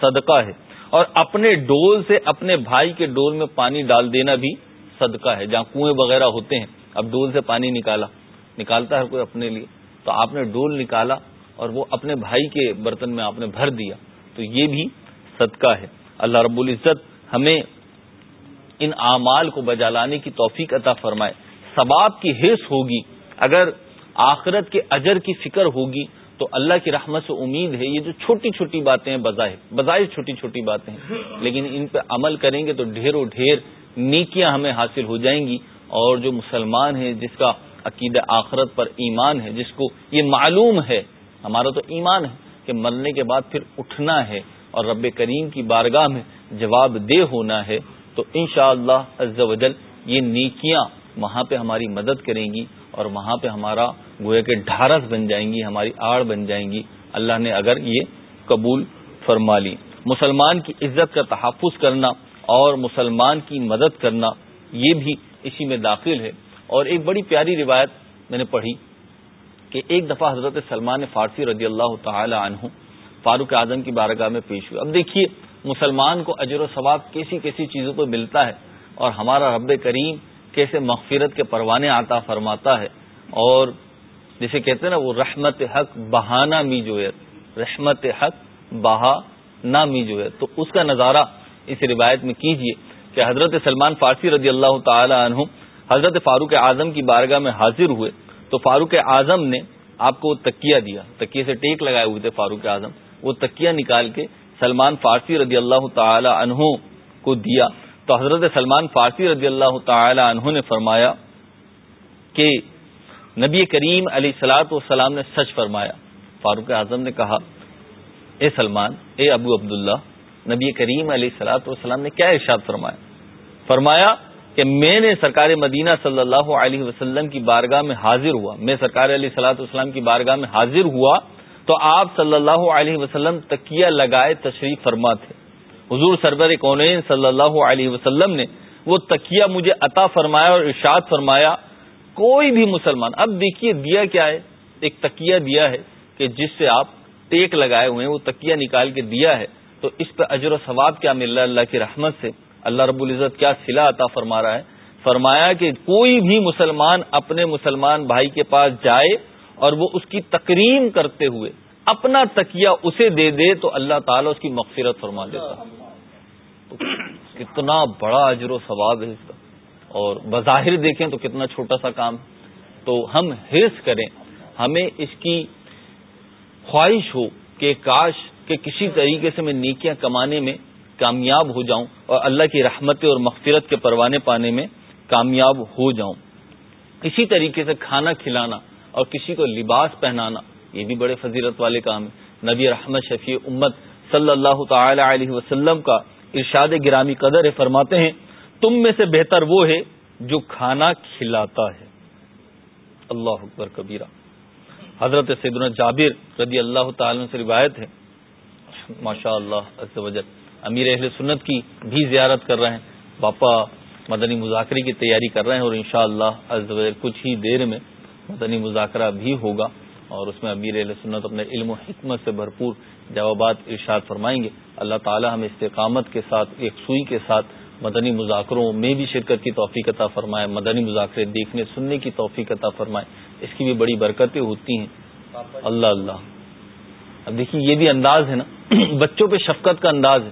Speaker 1: صدقہ ہے۔ اور اپنے ڈول سے اپنے بھائی کے ڈول میں پانی ڈال دینا بھی صدقہ ہے۔ جہاں کنویں وغیرہ ہوتے ہیں۔ اب ڈول سے پانی نکالا۔ نکالتا ہے کوئی اپنے لیے؟ تو آپ نے ڈول نکالا اور وہ اپنے بھائی کے برتن میں آپ نے بھر دیا۔ تو یہ بھی صدقہ ہے۔ اللہ رب العزت ہمیں ان اعمال کو بجا لانے کی توفیق عطا فرمائے۔ ثواب کی حص ہوگی۔ اگر آخرت کے اجر کی فکر ہوگی تو اللہ کی رحمت سے امید ہے، یہ جو چھوٹی چھوٹی باتیں ہیں، بظاہر بظاہر چھوٹی چھوٹی باتیں ہیں۔ لیکن ان پہ عمل کریں گے تو ڈھیر و ڈھیر نیکیاں ہمیں حاصل ہو جائیں گی۔ اور جو مسلمان ہے جس کا عقید آخرت پر ایمان ہے، جس کو یہ معلوم ہے، ہمارا تو ایمان ہے کہ مرنے کے بعد پھر اٹھنا ہے۔ اور رب کریم کی بارگاہ میں جواب دہ ہونا ہے۔ تو انشاءاللہ شاء اللہ یہ نیکیاں وہاں پہ ہماری مدد کریں گی۔ اور وہاں پہ ہمارا گویا کے ڈھارس بن جائیں گی، ہماری آڑ بن جائیں گی۔ اللہ نے اگر یہ قبول فرما لی۔ مسلمان کی عزت کا تحفظ کرنا اور مسلمان کی مدد کرنا، یہ بھی اسی میں داخل ہے۔ اور ایک بڑی پیاری روایت میں نے پڑھی کہ ایک دفعہ حضرت سلمان فارسی رضی اللہ تعالی عنہ فاروق اعظم کی بارگاہ میں پیش ہوئی اب دیکھیے، مسلمان کو اجر و ثواب کیسی کیسی چیزوں پہ ملتا ہے اور ہمارا رب کریم کیسے مغفرت کے پروانے آتا فرماتا ہے اور جسے کہتے ہیں نا وہ رحمت حق بہانہ می جو ہے، رحمت حق بہا نہ می جو ہے۔ تو اس کا نظارہ اس روایت میں کیجیے کہ حضرت سلمان فارسی رضی اللہ تعالی عنہ حضرت فاروق اعظم کی بارگاہ میں حاضر ہوئے۔ تو فاروق اعظم نے آپ کو تکیہ دیا۔ تکیے سے ٹیک لگائے ہوئے تھے فاروق اعظم۔ وہ تکیہ نکال کے سلمان فارسی رضی اللہ تعالی عنہ کو دیا۔ تو حضرت سلمان فارسی رضی اللہ تعالی عنہ نے فرمایا کہ نبی کریم علیہ سلاۃ والسلام نے سچ فرمایا۔ فاروق اعظم نے کہا، اے سلمان، اے ابو عبداللہ، نبی کریم علیہ سلاۃ والسلام نے کیا ارشاد فرمایا؟ فرمایا کہ میں نے سرکار مدینہ صلی اللہ علیہ وسلم کی بارگاہ میں حاضر ہوا۔ میں سرکار علیہ صلاح والسلام کی بارگاہ میں حاضر ہوا تو آپ صلی اللہ علیہ وسلم تکیہ لگائے تشریف فرما تھے۔ حضور سربر کونین صلی اللہ علیہ وسلم نے وہ تکیہ مجھے عطا فرمایا اور ارشاد فرمایا، کوئی بھی مسلمان، اب دیکھیے دیا کیا ہے، ایک تکیہ دیا ہے کہ جس سے آپ ٹیک لگائے ہوئے ہیں، وہ تکیہ نکال کے دیا ہے، تو اس پہ اجر و ثواب کیا مل رہا ہے اللہ کی رحمت سے؟ اللہ رب العزت کیا سلا عطا فرما رہا ہے؟ فرمایا کہ کوئی بھی مسلمان اپنے مسلمان بھائی کے پاس جائے اور وہ اس کی تکریم کرتے ہوئے اپنا تکیہ اسے دے دے، تو اللہ تعالیٰ اس کی مغفرت فرما دیتا کتنا بڑا اجر و ثواب ہے اس کا۔ اور بظاہر دیکھیں تو کتنا چھوٹا سا کام۔ تو ہم حرص کریں، ہمیں اس کی خواہش ہو کہ کاش کہ کسی طریقے سے میں نیکیاں کمانے میں کامیاب ہو جاؤں اور اللہ کی رحمت اور مغفرت کے پروانے پانے میں کامیاب ہو جاؤں۔ اسی طریقے سے کھانا کھلانا اور کسی کو لباس پہنانا، یہ بھی بڑے فضیلت والے کام ہیں نبی رحمت شفیع امت صلی اللہ تعالی علیہ وسلم کا ارشاد گرامی قدر ہے، فرماتے ہیں، تم میں سے بہتر وہ ہے جو کھانا کھلاتا ہے۔ اللہ اکبر کبیرہ۔ حضرت سیدنا جابر رضی اللہ تعالی سے روایت ہے۔ ماشاء اللہ امیر اہل سنت کی بھی زیارت کر رہے ہیں۔ باپا مدنی مذاکرے کی تیاری کر رہے ہیں اور انشاءاللہ شاء کچھ ہی دیر میں مدنی مذاکرہ بھی ہوگا اور اس میں امیر علیہ سنت اپنے علم و حکمت سے بھرپور جوابات ارشاد فرمائیں گے۔ اللہ تعالی ہم استقامت کے ساتھ ایک سوئی کے ساتھ مدنی مذاکروں میں بھی شرکت کی توفیق عطا فرمائے مدنی مذاکرے دیکھنے سننے کی توفیق عطا فرمائے۔ اس کی بھی بڑی برکتیں ہوتی ہیں۔ اللہ اللہ۔ اب دیکھیے یہ بھی انداز ہے نا۔ بچوں پہ شفقت کا انداز ہے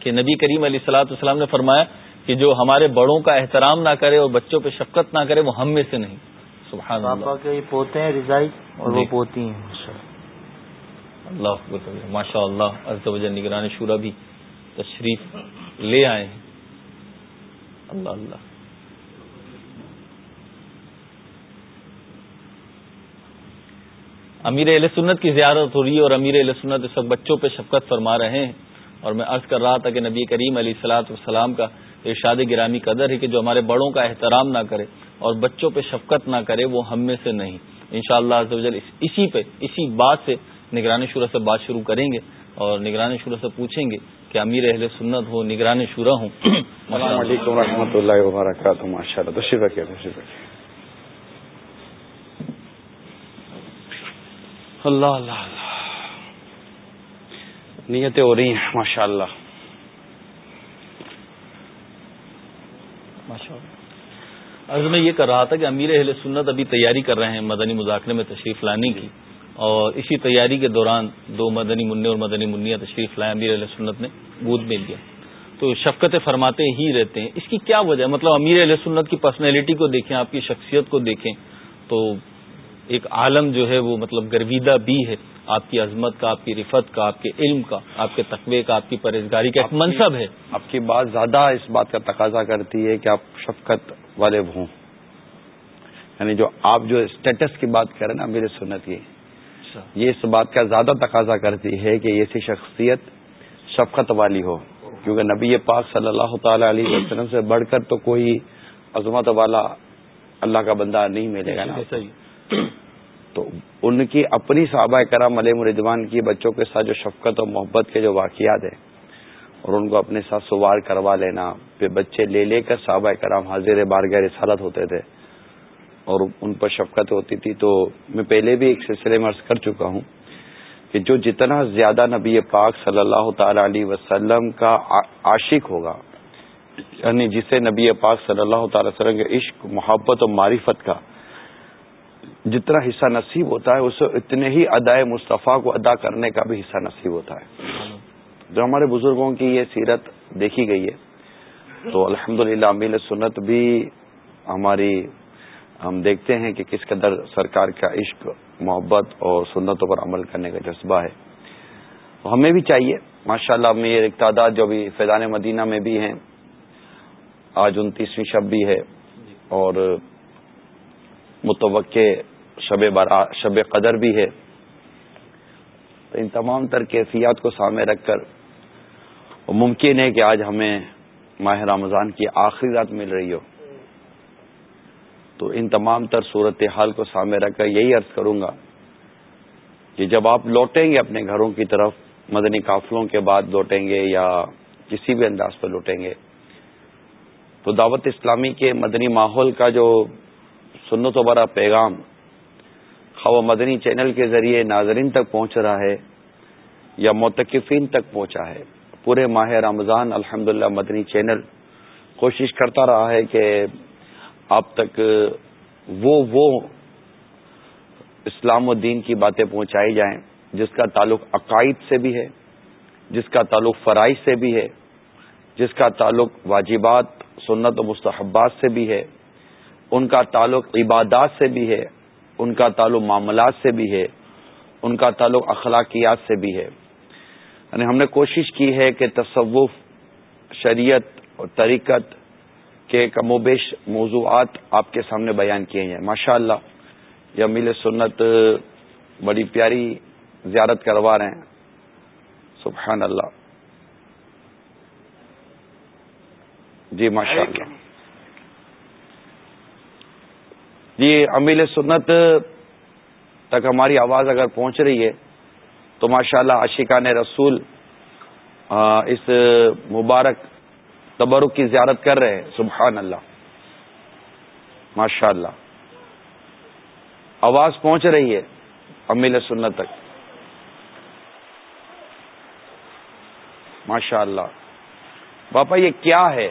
Speaker 1: کہ نبی کریم علیہ السلاۃ والسلام نے فرمایا کہ جو ہمارے بڑوں کا احترام نہ کرے اور بچوں پہ شفقت نہ کرے وہ ہم میں سے نہیں۔
Speaker 2: سبحان اللہ۔ کے پوتے ہیں رضائی اور وہ جی۔ پوتی ہیں
Speaker 1: اللہ ماشاء اللہ نگران شورا بھی تشریف لے آئے ہیں۔ اللہ اللہ۔ امیر علیہ سنت کی زیارت ہو رہی ہے اور امیر علیہ سنت اس وقت بچوں پہ شفقت فرما رہے ہیں۔ اور میں عرض کر رہا تھا کہ نبی کریم علیہ السلاۃ والسلام کا ارشاد گرامی قدر ہے کہ جو ہمارے بڑوں کا احترام نہ کرے اور بچوں پہ شفقت نہ کرے وہ ہم میں سے نہیں۔ ان شاء اللہ اسی پہ، اسی بات سے نگرانی شورا سے بات شروع کریں گے اور نگرانی شورا سے پوچھیں گے کہ امیر اہل سنت ہو نگرانی شورا ہوں۔
Speaker 3: السلام علیکم رحمۃ اللہ وبرکاتہ ماشاء اللہ تشریف رکھے تشریف رکھے اللہ اللہ اللہ۔ نیتیں ہو رہی ہیں ماشاء اللہ
Speaker 1: ماشاء اللہ عرض میں یہ کر رہا تھا کہ امیر اہل سنت ابھی تیاری کر رہے ہیں مدنی مذاکرے میں تشریف لانے کی۔ اور اسی تیاری کے دوران دو مدنی منع اور مدنی منیا تشریف لائے امیر علیہ سنت نے بود میں لیا تو شفقت فرماتے ہی رہتے ہیں۔ اس کی کیا وجہ ہے؟ مطلب امیر علیہ سنت کی پرسنالٹی کو دیکھیں آپ کی شخصیت کو دیکھیں تو ایک عالم جو ہے وہ مطلب گرویدہ بھی ہے۔ آپ کی عظمت کا آپ کی رفت کا آپ کے علم کا آپ کے تقوی کا آپ کی پرہزگاری کا ایک منصب ہے۔
Speaker 3: آپ کی بات زیادہ اس بات کا تقاضا کرتی ہے کہ آپ شفقت والے ہوں۔ یعنی جو آپ جو اسٹیٹس کی بات کریں نا میرے سنت کی اچھا۔ یہ اس بات کا زیادہ تقاضا کرتی ہے کہ ایسی شخصیت شفقت والی ہو۔ کیونکہ نبی پاک صلی اللہ تعالی علیہ وسلم سے بڑھ کر تو کوئی عظمت والا اللہ کا بندہ نہیں ملے گا نا۔ تو ان کی اپنی صحابہ کرام علیہ مردوان کی بچوں کے ساتھ جو شفقت اور محبت کے جو واقعات ہیں اور ان کو اپنے ساتھ سوار کروا لینا پھر بچے لے لے کر صحابہ کرام حاضر بارگاہ رسالت ہوتے تھے۔ اور ان پر شفقت ہوتی تھی، تو میں پہلے بھی ایک سلسلے میں عرض کر چکا ہوں کہ جو جتنا زیادہ نبی پاک صلی اللہ تعالی علیہ وسلم کا عاشق ہوگا یعنی جسے نبی پاک صلی اللہ تعالی وسلم کے عشق، محبت اور معرفت کا جتنا حصہ نصیب ہوتا ہے، اسے اتنے ہی ادائے مصطفیٰ کو ادا کرنے کا بھی حصہ نصیب ہوتا ہے۔ جو ہمارے بزرگوں کی یہ سیرت دیکھی گئی ہے، تو الحمد للہ سنت بھی ہماری ہم دیکھتے ہیں کہ کس قدر سرکار کا عشق، محبت اور سنتوں پر عمل کرنے کا جذبہ ہے۔ ہمیں بھی چاہیے ماشاء اللہ میں ایک تعداد جو بھی فیضان مدینہ میں بھی ہیں، آج انتیسویں شب بھی ہے اور متوقع شب برا شب قدر بھی ہے۔ تو ان تمام تر کیفیات کو سامنے رکھ کر ممکن ہے کہ آج ہمیں ماہ رمضان کی آخری رات مل رہی ہو۔ تو ان تمام تر صورت حال کو سامنے رکھ کر یہی عرض کروں گا کہ جب آپ لوٹیں گے اپنے گھروں کی طرف، مدنی قافلوں کے بعد لوٹیں گے یا کسی بھی انداز پر لوٹیں گے، تو دعوت اسلامی کے مدنی ماحول کا جو سنت و برا پیغام وہ مدنی چینل کے ذریعے ناظرین تک پہنچ رہا ہے یا متقفین تک پہنچا ہے، پورے ماہ رمضان الحمد مدنی چینل کوشش کرتا رہا ہے کہ آپ تک وہ وہ اسلام و دین کی باتیں پہنچائی جائیں جس کا تعلق عقائد سے بھی ہے، جس کا تعلق فرائض سے بھی ہے، جس کا تعلق واجبات، سنت و مستحبات سے بھی ہے، ان کا تعلق عبادات سے بھی ہے، ان کا تعلق معاملات سے بھی ہے، ان کا تعلق اخلاقیات سے بھی ہے۔ یعنی ہم نے کوشش کی ہے کہ تصوف، شریعت اور طریقت کے کم و بیش موضوعات آپ کے سامنے بیان کیے ہیں ماشاء اللہ یہ میل سنت بڑی پیاری زیارت کروا رہے ہیں۔ سبحان اللہ جی ماشاء اللہ جی امیل سنت تک ہماری آواز اگر پہنچ رہی ہے، تو ماشاء اللہ عشقان رسول اس مبارک تبرک کی زیارت کر رہے ہیں۔ سبحان اللہ ماشاء اللہ آواز پہنچ رہی ہے امیل سنت تک۔ ماشاء اللہ باپا یہ کیا ہے؟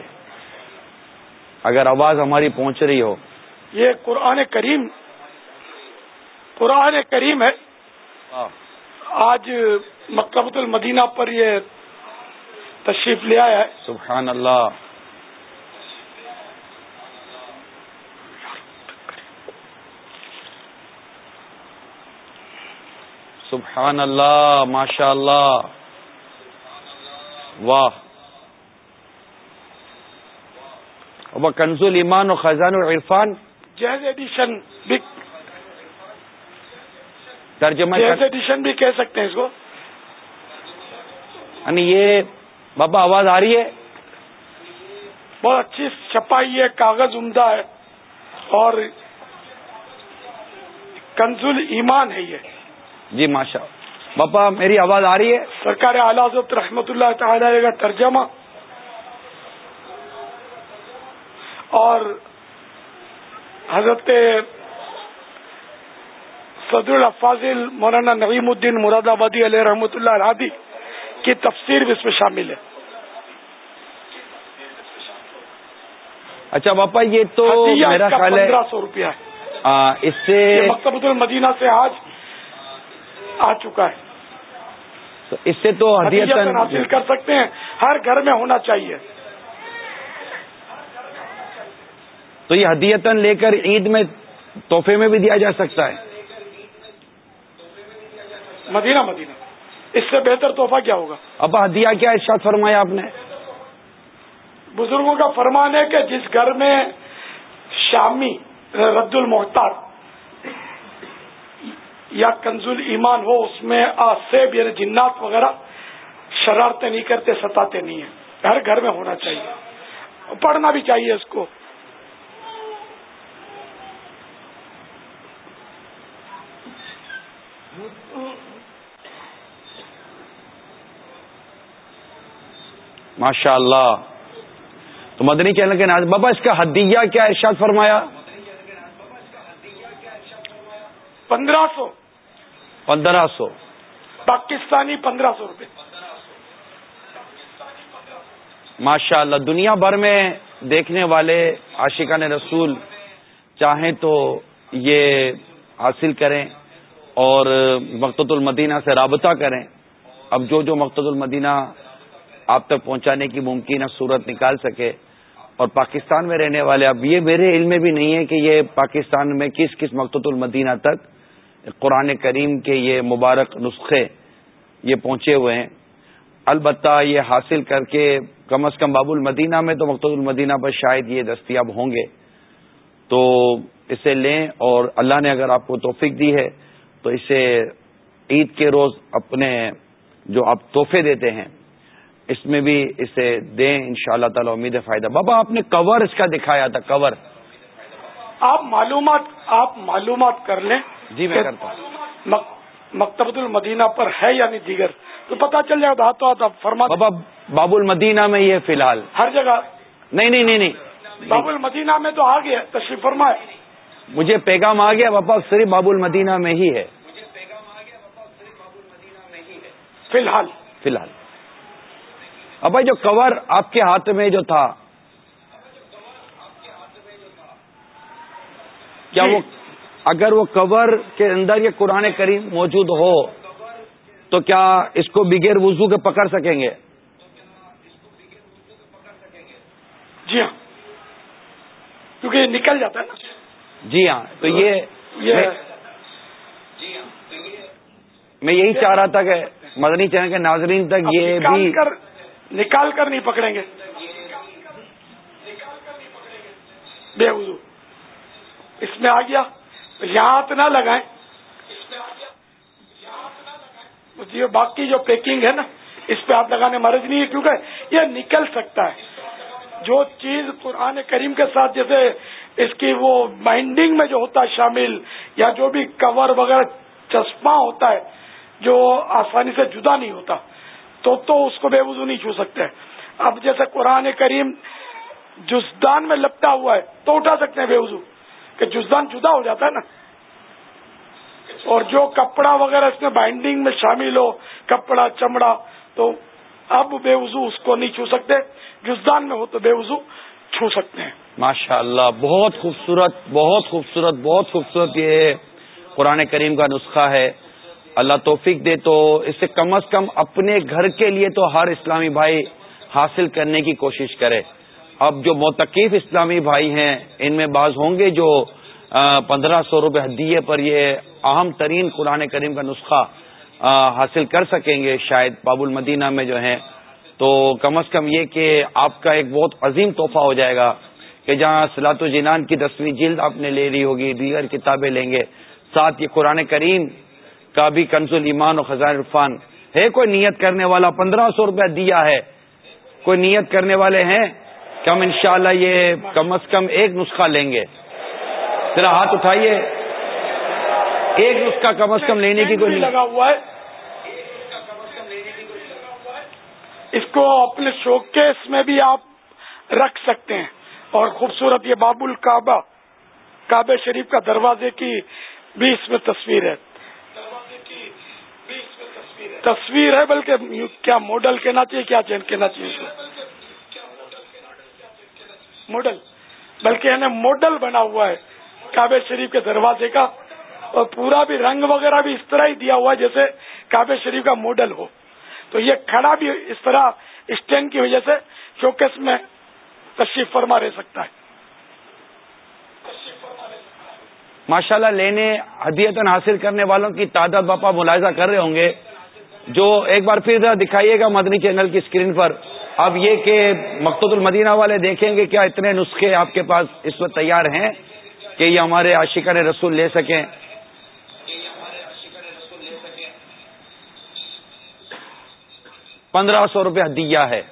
Speaker 3: اگر آواز ہماری پہنچ رہی ہو۔
Speaker 4: یہ قرآن کریم قرآن کریم ہے۔ آج مکتبۃ المدینہ پر یہ تشریف لے آیا ہے۔
Speaker 3: سبحان اللہ۔ سبحان اللہ ماشاء اللہ واہ۔ وہ کنزول ایمان و خزان العرفان
Speaker 4: جیز ایڈیشن بھی
Speaker 3: ترجمہ
Speaker 4: جیز ایڈیشن بھی کہہ سکتے ہیں اس کو۔
Speaker 3: یعنی یہ بابا آواز آ رہی ہے؟
Speaker 4: بہت اچھی چھپائی ہے کاغذ عمدہ ہے اور کنزول ایمان ہے یہ۔
Speaker 3: جی ماشاء باپا میری آواز آ رہی ہے؟
Speaker 4: سرکار اعلی حضرت رحمت اللہ تعالی کا ترجمہ۔ اور حضرت صدر الفاظل مولانا نعیم الدین مراد آبادی علیہ رحمۃ اللہ الحادی کی تفسیر بھی اس میں شامل ہے۔
Speaker 3: اچھا باپا یہ تو میرا خیال ہے
Speaker 4: پندرہ سو روپیہ
Speaker 3: اس سے
Speaker 4: مکتبۃ المدینہ سے آج آ چکا ہے۔
Speaker 3: اس سے تو
Speaker 4: حاصل کر سکتے ہیں۔ ہر گھر میں ہونا چاہیے۔
Speaker 3: تو یہ ہدیتن لے کر عید میں تحفے میں بھی دیا جا سکتا ہے۔
Speaker 4: مدینہ مدینہ۔ اس سے بہتر تحفہ کیا ہوگا؟
Speaker 3: اب ہدیہ کیا ارشاد فرمایا آپ نے؟
Speaker 4: بزرگوں کا فرمان ہے کہ جس گھر میں شامی، رد المحتاط یا کنزول ایمان ہو، اس میں سیب یعنی جنات وغیرہ شرارتیں نہیں کرتے، ستاتے نہیں ہیں۔ ہر گھر میں ہونا چاہیے۔ پڑھنا بھی چاہیے اس کو۔
Speaker 3: ماشاء اللہ تو مدنی چینل کے ناز بابا اس کا حدیہ کیا ارشاد فرمایا؟
Speaker 4: پندرہ سو۔
Speaker 3: پندرہ سو۔
Speaker 4: پاکستانی پندرہ سو روپے۔
Speaker 3: ماشاء اللہ دنیا بھر میں دیکھنے والے عاشقان رسول چاہیں تو یہ حاصل کریں اور مقت المدینہ سے رابطہ کریں۔ اب جو جو مقت المدینہ آپ تک پہنچانے کی ممکنہ صورت نکال سکے اور پاکستان میں رہنے والے، اب یہ میرے علم میں بھی نہیں ہے کہ یہ پاکستان میں کس کس مقت المدینہ تک قرآن کریم کے یہ مبارک نسخے یہ پہنچے ہوئے ہیں۔ البتہ یہ حاصل کر کے کم از کم باب المدینہ میں تو مقت المدینہ پر شاید یہ دستیاب ہوں گے۔ تو اسے لیں اور اللہ نے اگر آپ کو توفیق دی ہے تو اسے عید کے روز اپنے جو آپ تحفے دیتے ہیں اس میں بھی اسے دیں ان شاء اللہ تعالی امید فائدہ۔ بابا آپ نے کور اس کا دکھایا تھا کور۔
Speaker 4: آپ معلومات آپ معلومات کر لیں۔
Speaker 3: جی میں کرتا ہوں۔
Speaker 4: مکتبۃ المدینہ پر ہے یا نہیں دیگر؟ تو پتا چل جائے تو آپ فرما
Speaker 3: بابا باب المدینہ میں یہ فی الحال۔
Speaker 4: ہر جگہ۔
Speaker 3: نہیں نہیں نہیں
Speaker 4: باب المدینہ میں تو آ گیا تشریف فرما ہے
Speaker 3: مجھے پیغام آ گیا واپس صرف باب المدینہ میں ہی ہے۔
Speaker 4: فی الحال۔
Speaker 3: فی الحال۔ اب بھائی جو کور آپ کے ہاتھ میں جو تھا کیا۔ وہ اگر وہ کور کے اندر یہ قرآن کریم موجود ہو تو کیا اس کو بغیر وضو کے پکڑ سکیں گے
Speaker 4: جی ہاں کیونکہ یہ نکل جاتا ہے نا
Speaker 3: جی ہاں تو یہ میں یہی چاہ رہا تھا کہ مدنی چینل کے ناظرین تک یہ بھی
Speaker 4: نکال کر نہیں پکڑیں گے۔ بے وضو۔ اس میں آ گیا۔ یہاں ہاتھ نہ لگائیں۔ جی باقی جو پیکنگ ہے نا، اس پہ ہاتھ لگانے مرض نہیں ہے، کیونکہ یہ نکل سکتا ہے۔ جو چیز قرآن کریم کے ساتھ جیسے اس کی وہ بائنڈنگ میں جو ہوتا ہے شامل، یا جو بھی کور وغیرہ چشمہ ہوتا ہے، جو آسانی سے جدا نہیں ہوتا۔ تو تو اس کو بے وضو نہیں چھو سکتے۔ اب جیسے قرآن کریم جزدان میں لپٹا ہوا ہے، تو اٹھا سکتے ہیں بے وضو کہ جزدان جدا ہو جاتا ہے نا۔ اور جو کپڑا وغیرہ اس میں بائنڈنگ میں شامل ہو، کپڑا، چمڑا، تو اب بے وضو اس کو نہیں چھو سکتے۔ جزدان میں ہو تو بے وضو چھو سکتے ہیں۔
Speaker 3: ماشاء اللہ بہت خوبصورت بہت خوبصورت بہت خوبصورت یہ قرآن کریم کا نسخہ ہے۔ اللہ توفیق دے تو اس سے کم از کم اپنے گھر کے لیے تو ہر اسلامی بھائی حاصل کرنے کی کوشش کرے۔ اب جو متقف اسلامی بھائی ہیں، ان میں بعض ہوں گے جو پندرہ سو روپے ہدیے پر یہ اہم ترین قرآن کریم کا نسخہ حاصل کر سکیں گے شاید باب المدینہ میں جو ہیں۔ تو کم از کم یہ کہ آپ کا ایک بہت عظیم تحفہ ہو جائے گا کہ جہاں سلاط و جینان کی دسویں جلد آپ نے لے لی ہوگی، دیگر کتابیں لیں گے۔ ساتھ یہ قرآن کریم کا بھی کنز ایمان و خزان عرفان۔ ہے کوئی نیت کرنے والا؟ پندرہ سو روپیہ دیا ہے۔ کوئی نیت کرنے والے ہیں؟ کہ ہم انشاءاللہ یہ کم از کم ایک نسخہ لیں گے۔ ذرا ہاتھ اٹھائیے۔ ایک نسخہ کم از کم لینے کی کوئی
Speaker 4: لگا ہوا ہے۔ اس کو اپنے شوکیس میں بھی آپ رکھ سکتے ہیں۔ اور خوبصورت یہ باب الکعبہ کعبہ شریف کا دروازے کی بھی اس میں تصویر ہے۔ تصویر ہے بلکہ کیا ماڈل کہنا چاہیے، کیا چین کہنا چاہیے؟ ماڈل بلکہ یعنی ماڈل بنا ہوا ہے، کعبہ شریف کے دروازے کا، اور پورا بھی رنگ وغیرہ بھی اس طرح ہی دیا ہوا ہے جیسے کعبہ شریف کا ماڈل ہو۔ تو یہ کھڑا بھی اس طرح اسٹینڈ کی وجہ سے شوکیس میں تشریف فرما رہ سکتا ہے۔
Speaker 3: ماشاءاللہ لینے ہدیتن حاصل کرنے والوں کی تعداد باپا ملاحظہ کر رہے ہوں گے۔ جو ایک بار پھر ذرا دکھائیے گا مدنی چینل کی اسکرین پر۔ اب یہ کہ مقتد المدینہ والے دیکھیں گے کیا اتنے نسخے آپ کے پاس اس وقت تیار ہیں کہ یہ ہمارے عاشقہ رسول لے سکیں۔ پندرہ سو روپیہ دیا ہے۔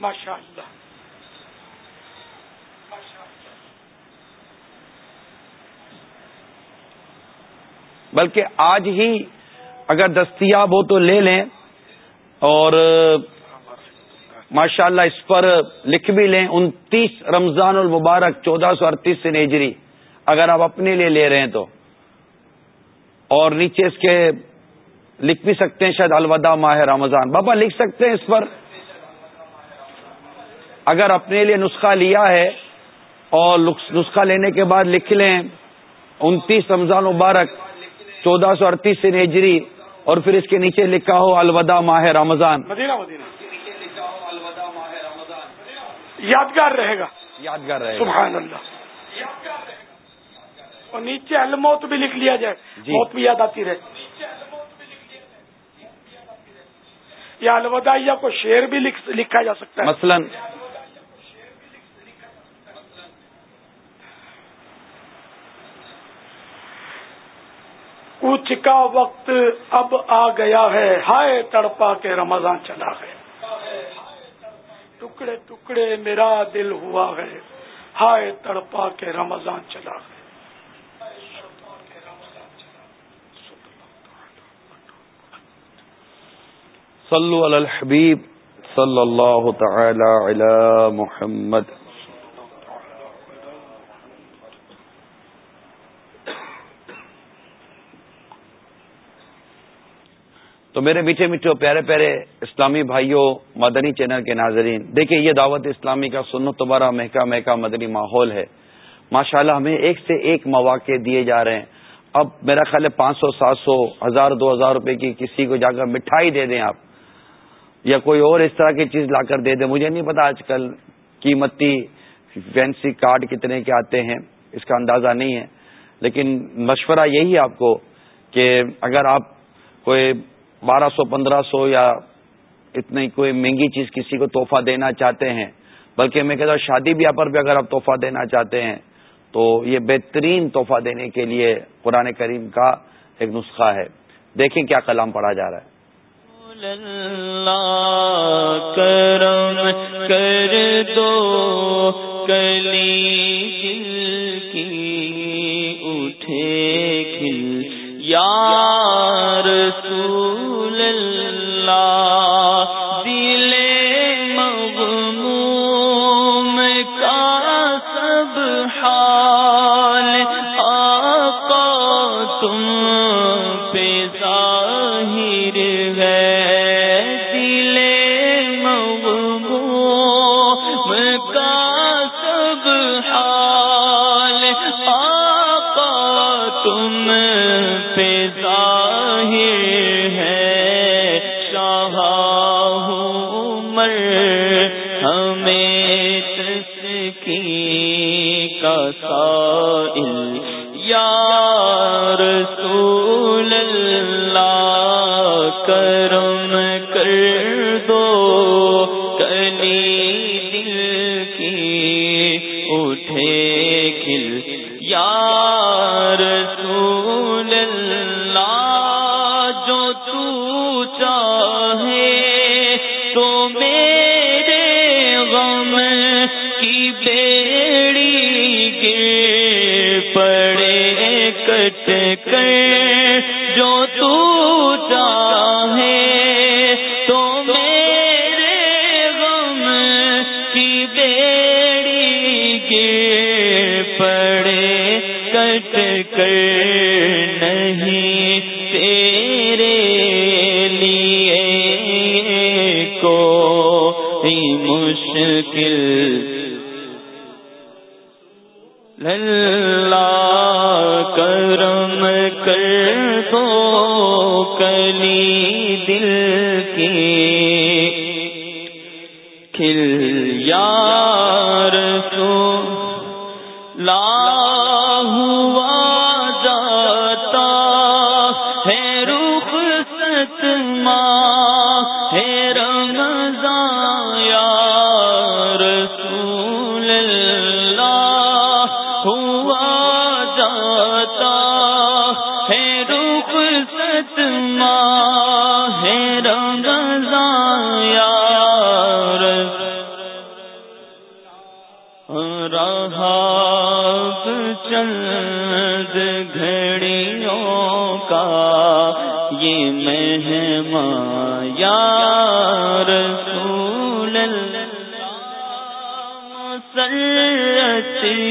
Speaker 4: ماشاء اللہ
Speaker 3: بلکہ آج ہی اگر دستیاب ہو تو لے لیں اور ماشاء اللہ اس پر لکھ بھی لیں انتیس رمضان المبارک چودہ سو اڑتیس سے نیجری، اگر آپ اپنے لیے لے رہے ہیں تو۔ اور نیچے اس کے لکھ بھی سکتے ہیں شاید الوداع ماہ رمضان۔ بابا لکھ سکتے ہیں اس پر۔ اگر اپنے لیے نسخہ لیا ہے اور نسخہ لینے کے بعد لکھ لیں انتیس رمضان مبارک چودہ سو اڑتیس سے نیجری اور پھر اس کے نیچے لکھا ہو الوداع ماہ رمضان
Speaker 4: مدینہ مدینہ۔ یادگار رہے گا۔
Speaker 3: یادگار رہے
Speaker 4: سبحان اللہ۔ اور نیچے الموت بھی لکھ لیا جائے۔
Speaker 3: جی۔
Speaker 4: موت بھی یاد آتی رہے۔ یا الوداعیہ کو شعر بھی لکھا جا سکتا ہے۔
Speaker 3: مثلا
Speaker 4: کچھ کا وقت اب آ گیا ہے۔ ہائے تڑپا کے رمضان چلا ہے۔ ٹکڑے ٹکڑے میرا دل ہوا ہے۔ ہائے تڑپا کے رمضان چلا ہے۔
Speaker 3: صلو علی الحبیب
Speaker 5: صلی اللہ تعالی علی محمد تو میرے میٹھے میٹھے پیارے پیارے اسلامی بھائیوں، مدنی چینل کے ناظرین، دیکھیں یہ دعوت اسلامی کا سنو تمہارا مہکا مہکا مدنی ماحول ہے۔ ماشاءاللہ ہمیں ایک سے ایک مواقع دیے جا رہے ہیں۔ اب میرا خیال ہے پانچ سو، سات سو، ہزار، دو ہزار روپے کی کسی کو جا کر مٹھائی دے دیں آپ، یا کوئی اور اس طرح کی چیز لا کر دے دیں۔ مجھے نہیں پتا آج کل قیمتی فینسی کارڈ کتنے کے آتے ہیں، اس کا اندازہ نہیں ہے۔ لیکن مشورہ یہی ہے آپ کو کہ اگر آپ کوئی بارہ سو، پندرہ سو یا اتنی کوئی مہنگی چیز کسی کو تحفہ دینا چاہتے ہیں، بلکہ میں کہتا ہوں شادی بیاہ پر بھی اگر آپ تحفہ دینا چاہتے ہیں، تو یہ بہترین تحفہ دینے کے لیے قرآن کریم کا ایک نسخہ ہے۔ دیکھیں کیا کلام پڑھا جا رہا ہے۔ کرم کر دو، کلی کی اٹھے۔ کھل یار رسول اللہ کرم کر دو، کنی دل کی اٹھے کھل۔ یار رسول اللہ، جو تو چاہے تو میرے غم کی بیڑی کے پڑے، کٹ کر مشکل للہ کرم کر دو کلی دل کا یہ مہما یا رسول اللہ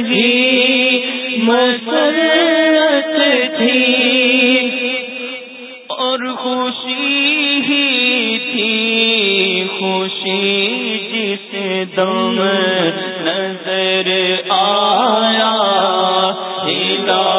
Speaker 5: ہی مسلط تھی اور خوشی ہی تھی، خوشی جس دم نظر آیا ہلا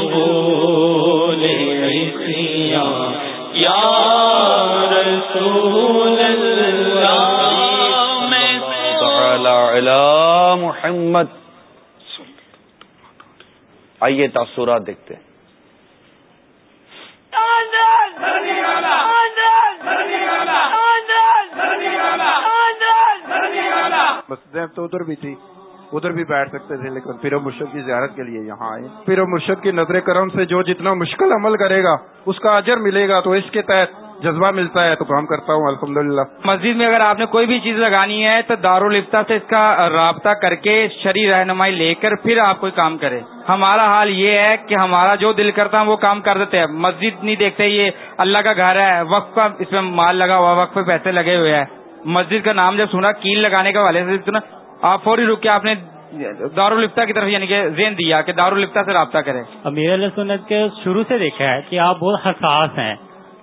Speaker 3: محمد آئیے تاثرات دیکھتے ہیں۔
Speaker 6: مسجدیں تو ادھر بھی تھی۔ ادھر بھی بیٹھ سکتے تھے، لیکن پھر مرشد کی زیارت کے لیے یہاں آئے۔ پھر مرشد کی نظر کرم سے جو جتنا مشکل عمل کرے گا، اس کا اجر ملے گا۔ تو اس کے تحت جذبہ ملتا ہے، تو کام کرتا ہوں الحمد
Speaker 7: مسجد میں اگر آپ نے کوئی بھی چیز لگانی ہے، تو دارالفتا سے اس کا رابطہ کر کے شری رہنمائی لے کر پھر آپ کوئی کام کرے ہمارا حال یہ ہے کہ ہمارا جو دل کرتا ہے، وہ کام کر دیتے ہیں۔ مسجد نہیں دیکھتے، یہ اللہ کا گھر ہے وقت کا اس میں مال لگا ہوا وقت پہ پیسے لگے ہوئے ہیں۔ مسجد کا نام جب سنا، کیل لگانے کے والے سے آپ فوری رک کے آپ نے دارالفتا کی طرف یعنی کہ زین دیا کہ دارالفتا سے رابطہ کرے
Speaker 8: امیر سنت کے شروع سے دیکھا ہے کہ آپ بہت حساس ہیں۔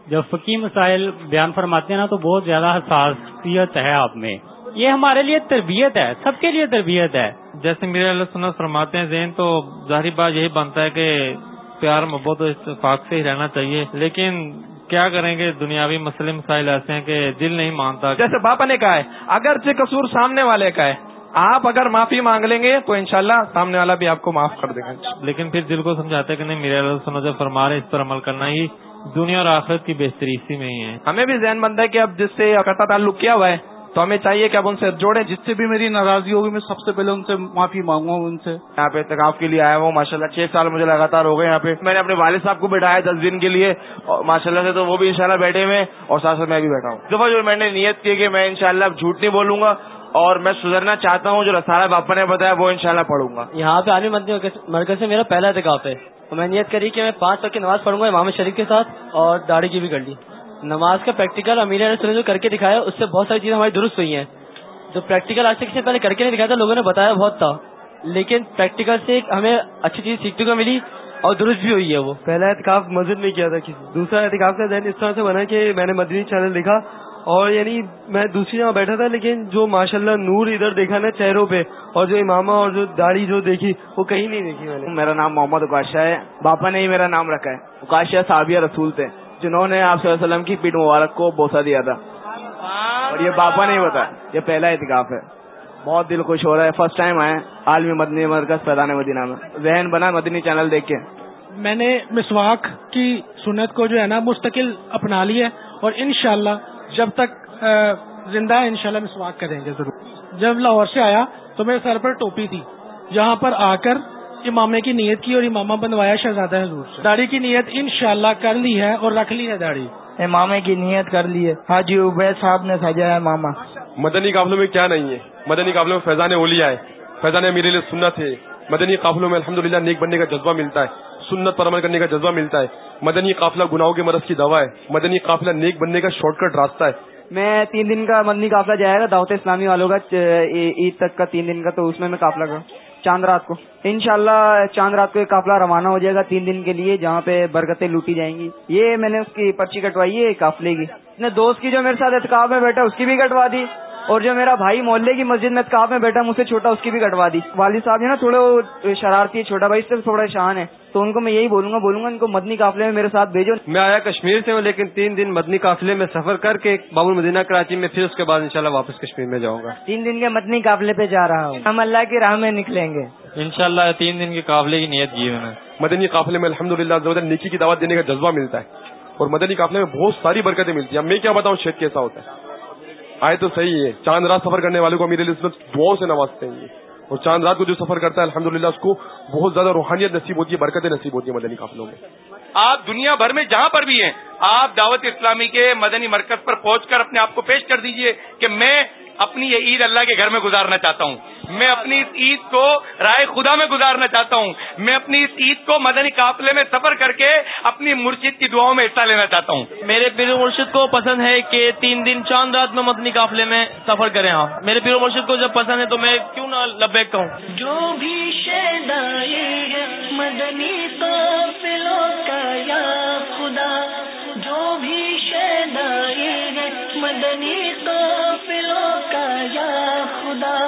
Speaker 8: جب فقی مسائل بیان فرماتے ہیں نا تو بہت زیادہ حساسیت ہے آپ میں۔ یہ ہمارے لیے تربیت ہے سب کے لیے تربیت ہے۔
Speaker 9: جیسے میرے اللہ سنت فرماتے ہیں ذہن تو ظاہری بات یہی بنتا ہے کہ پیار محبت و اتفاق سے ہی رہنا چاہیے۔ لیکن کیا کریں گے؟ دنیاوی مسئلے مسائل ایسے ہیں کہ دل نہیں مانتا۔
Speaker 10: جیسے باپا نے کہا ہے اگر قصور سامنے والے کا ہے آپ اگر معافی مانگ لیں گے تو انشاءاللہ سامنے والا بھی آپ کو معاف کر دے گا۔
Speaker 9: لیکن پھر دل کو سمجھاتے کہ نہیں میرے اللہ فرما رہے اس پر عمل کرنا ہی دنیا اور آخرت کی بہتری اسی میں ہی ہے۔
Speaker 10: ہمیں بھی ذہن بند ہے کہ اب جس سے کرتا تعلق کیا ہوا ہے تو ہمیں چاہیے کہ اب ان سے جوڑے
Speaker 11: جس سے بھی میری ناراضی ہوگی میں سب سے پہلے ان سے معافی مانگوں ان سے۔
Speaker 10: یہاں پہ اتقاف کے لیے آیا ہوں ماشاء اللہ چھ سال مجھے لگاتار ہو گئے یہاں پہ۔ میں نے اپنے والد صاحب کو بٹھایا دس دن کے لیے اور ماشاء اللہ سے تو وہ بھی انشاءاللہ بیٹھے ہوئے اور ساتھ ساتھ میں بھی بیٹھا ہوں۔ دفعہ جو میں نے نیت کی کہ میں انشاءاللہ اب جھوٹ نہیں بولوں گا اور میں سدھرنا چاہتا ہوں جو رسالہ باپا نے بتایا وہ انشاءاللہ پڑھوں گا۔
Speaker 12: یہاں پہ آنے مرکز سے میرا پہلا اتکاف ہے۔ تو میں نیت کری کہ میں پانچ وقت کی نماز پڑھوں گا امام شریف کے ساتھ اور داڑھی کی بھی کر لی۔ نماز کا پریکٹیکل امیر نے جو کر کے دکھایا اس سے بہت ساری چیزیں ہماری درست ہوئی ہیں۔ جو پریکٹیکل آج سے کسی پہلے کر کے نہیں دکھایا تھا لوگوں نے بتایا بہت تھا۔ لیکن پریکٹیکل سے ہمیں اچھی چیز سیکھنے کو ملی اور درست بھی ہوئی ہے وہ۔
Speaker 13: پہلا احتکاف مسجد میں کیا تھا کسی دوسرا احتکاف کا ذہن اس طرح سے بنا کہ میں نے مدنی چینل دیکھا اور یعنی میں دوسری جگہ بیٹھا تھا لیکن جو ماشاءاللہ نور ادھر دیکھا نا چہروں پہ اور جو امامہ اور جو داڑھی جو دیکھی وہ کہیں نہیں دیکھی میں نے۔
Speaker 14: میرا نام محمد اکاشا ہے۔ باپا نے ہی میرا نام رکھا ہے۔ اکاشا صابیہ رسول تھے جنہوں نے آپ صلی اللہ علیہ وسلم کی پیٹ مبارک کو بوسا دیا تھا۔ اور یہ باپا نہیں بتا یہ پہلا اعتکاف ہے۔ بہت دل خوش ہو رہا ہے۔ فرسٹ ٹائم آئے عالمی مدنی مرکز فیضان مدینہ میں۔ ذہن بنا مدنی چینل دیکھ کے۔
Speaker 15: میں نے مسواک کی سنت کو جو ہے نا مستقل اپنا لی ہے۔ اور انشاءاللہ جب تک زندہ ہے انشاءاللہ مسواک کریں گے ضرور۔ جب لاہور سے آیا تو میرے سر پر ٹوپی تھی یہاں پر آ کر امامے کی نیت کی اور امامہ بنوایا شہزادہ حضور سے۔ داڑھی کی نیت انشاءاللہ کر لی ہے اور رکھ لی ہے داڑھی۔
Speaker 16: امامے کی نیت کر لی ہے۔ حاجی عبید صاحب نے سجا ہے ماما
Speaker 17: مدنی قابلوں میں کیا نہیں ہے۔ مدنی قابلوں میں فیضان اولیا ہے فیضان میرے لیے سنت ہے مدنی قافلوں میں الحمدللہ نیک بننے کا جذبہ ملتا ہے۔ سنت پر عمل کرنے کا جذبہ ملتا ہے۔ مدنی قافلہ گناہوں کے مرض کی دوا ہے۔ مدنی قافلہ نیک بننے کا شارٹ کٹ راستہ ہے۔
Speaker 16: میں تین دن کا مدنی قافلہ جائے گا دعوت اسلامی والوں کا عید تک کا تین دن کا، تو اس میں میں قافلہ کروں چاند رات کو۔ انشاءاللہ چاند رات کو ایک قافلہ روانہ ہو جائے گا تین دن کے لیے، جہاں پہ برکتیں لوٹی جائیں گی۔ یہ میں نے اس کی پرچی کٹوائی ہے قافلے کی۔ اپنے دوست کی جو میرے ساتھ اعتکاب میں بیٹھا، اس کی بھی کٹوا دی۔ اور جو میرا بھائی محلے کی مسجد میں کاف میں بیٹھا مجھ سے چھوٹا اس کی بھی کٹوا دی۔ والد صاحب ہے نا تھوڑے شرارتی چھوٹا بھائی سے تھوڑا شان ہے۔ تو ان کو میں یہی بولوں گا بولوں گا ان کو مدنی قافلے میں میرے ساتھ بھیجو۔
Speaker 18: میں آیا کشمیر سے ہوں لیکن تین دن مدنی قافلے میں سفر کر کے بابو مدینہ کراچی میں پھر اس کے بعد انشاءاللہ واپس کشمیر میں جاؤں گا۔
Speaker 16: تین دن کے مدنی قافلے پہ جا رہا ہوں۔ ہم اللہ کی راہ میں نکلیں گے۔
Speaker 9: انشاءاللہ تین دن کے قافلے کی نیت کی میں
Speaker 17: مدنی قافلے میں الحمد للہ نیکی کی دعوت دینے کا جذبہ ملتا ہے۔ اور مدنی قافلے میں بہت ساری برکتیں ملتی ہیں۔ میں کیا بتاؤں شیخ کیسا ہوتا ہے؟ آئے تو صحیح ہے۔ چاند رات سفر کرنے والے کو امیر علی دعاؤں سے نوازتے ہیں اور چاند رات کو جو سفر کرتا ہے الحمد اس کو بہت زیادہ روحانیت نصیب ہوتی ہے، برکتیں نصیب ہوتی ہیں مدنی قافلوں میں۔
Speaker 19: آپ دنیا بھر میں جہاں پر بھی ہیں، آپ دعوت اسلامی کے مدنی مرکز پر پہنچ کر اپنے آپ کو پیش کر دیجیے کہ میں اپنی یہ عید اللہ کے گھر میں گزارنا چاہتا ہوں۔ میں اپنی اس عید کو رائے خدا میں گزارنا چاہتا ہوں۔ میں اپنی اس عید کو مدنی قافلے میں سفر کر کے اپنی مرشد کی دعاؤں میں حصہ لینا چاہتا ہوں۔
Speaker 20: میرے پیر مرشد کو پسند ہے کہ تین دن چاند رات میں مدنی قافلے میں سفر کریں آپ۔ میرے پیر مرشد کو جب پسند ہے تو میں کیوں نہ لبیک کہوں۔
Speaker 21: جو بھی مدنی کا یا خدا جو بھی مدنی قافلوں کا یا خدا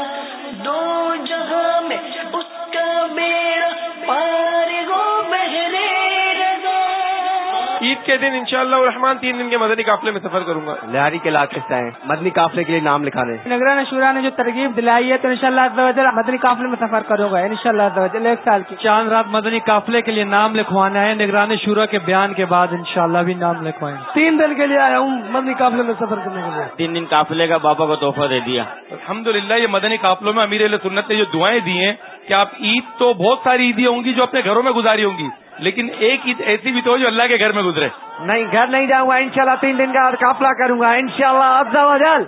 Speaker 21: بہرے
Speaker 17: کے دن انشاءاللہ الرحمن تین دن کے مدنی قافلے میں سفر کروں گا۔
Speaker 18: لہاری کے علاقے سے آئے مدنی قافلے کے لیے نام لکھانے
Speaker 13: نگران شورا نے جو ترغیب دلائی ہے تو ان شاء اللہ مدنی قافلے میں سفر کروں گا۔ ان شاء اللہ ایک سال کی۔
Speaker 18: چاند رات مدنی قافلے کے لیے نام لکھوانا ہے۔ نگران شورا کے بیان کے بعد انشاءاللہ بھی نام لکھوائیں۔
Speaker 13: تین دن کے لیے آیا ہوں مدنی قافلے میں سفر کرنے کے لیے۔
Speaker 20: تین دن قافلے کا بابا کو تحفہ دے دیا۔
Speaker 19: الحمد یہ مدنی قافلوں میں امیر علیہ سنت نے جو دعائیں دی ہیں کہ آپ عید تو بہت ساری عیدیں ہوں گی جو اپنے گھروں میں گزاری ہوں گی۔ لیکن ایک عید ایسی بھی تو جو اللہ کے گھر میں گزرے۔
Speaker 13: نہیں گھر نہیں جاؤں گا انشاءاللہ تین دن کا قافلہ کروں گا۔ ان شاء اللہ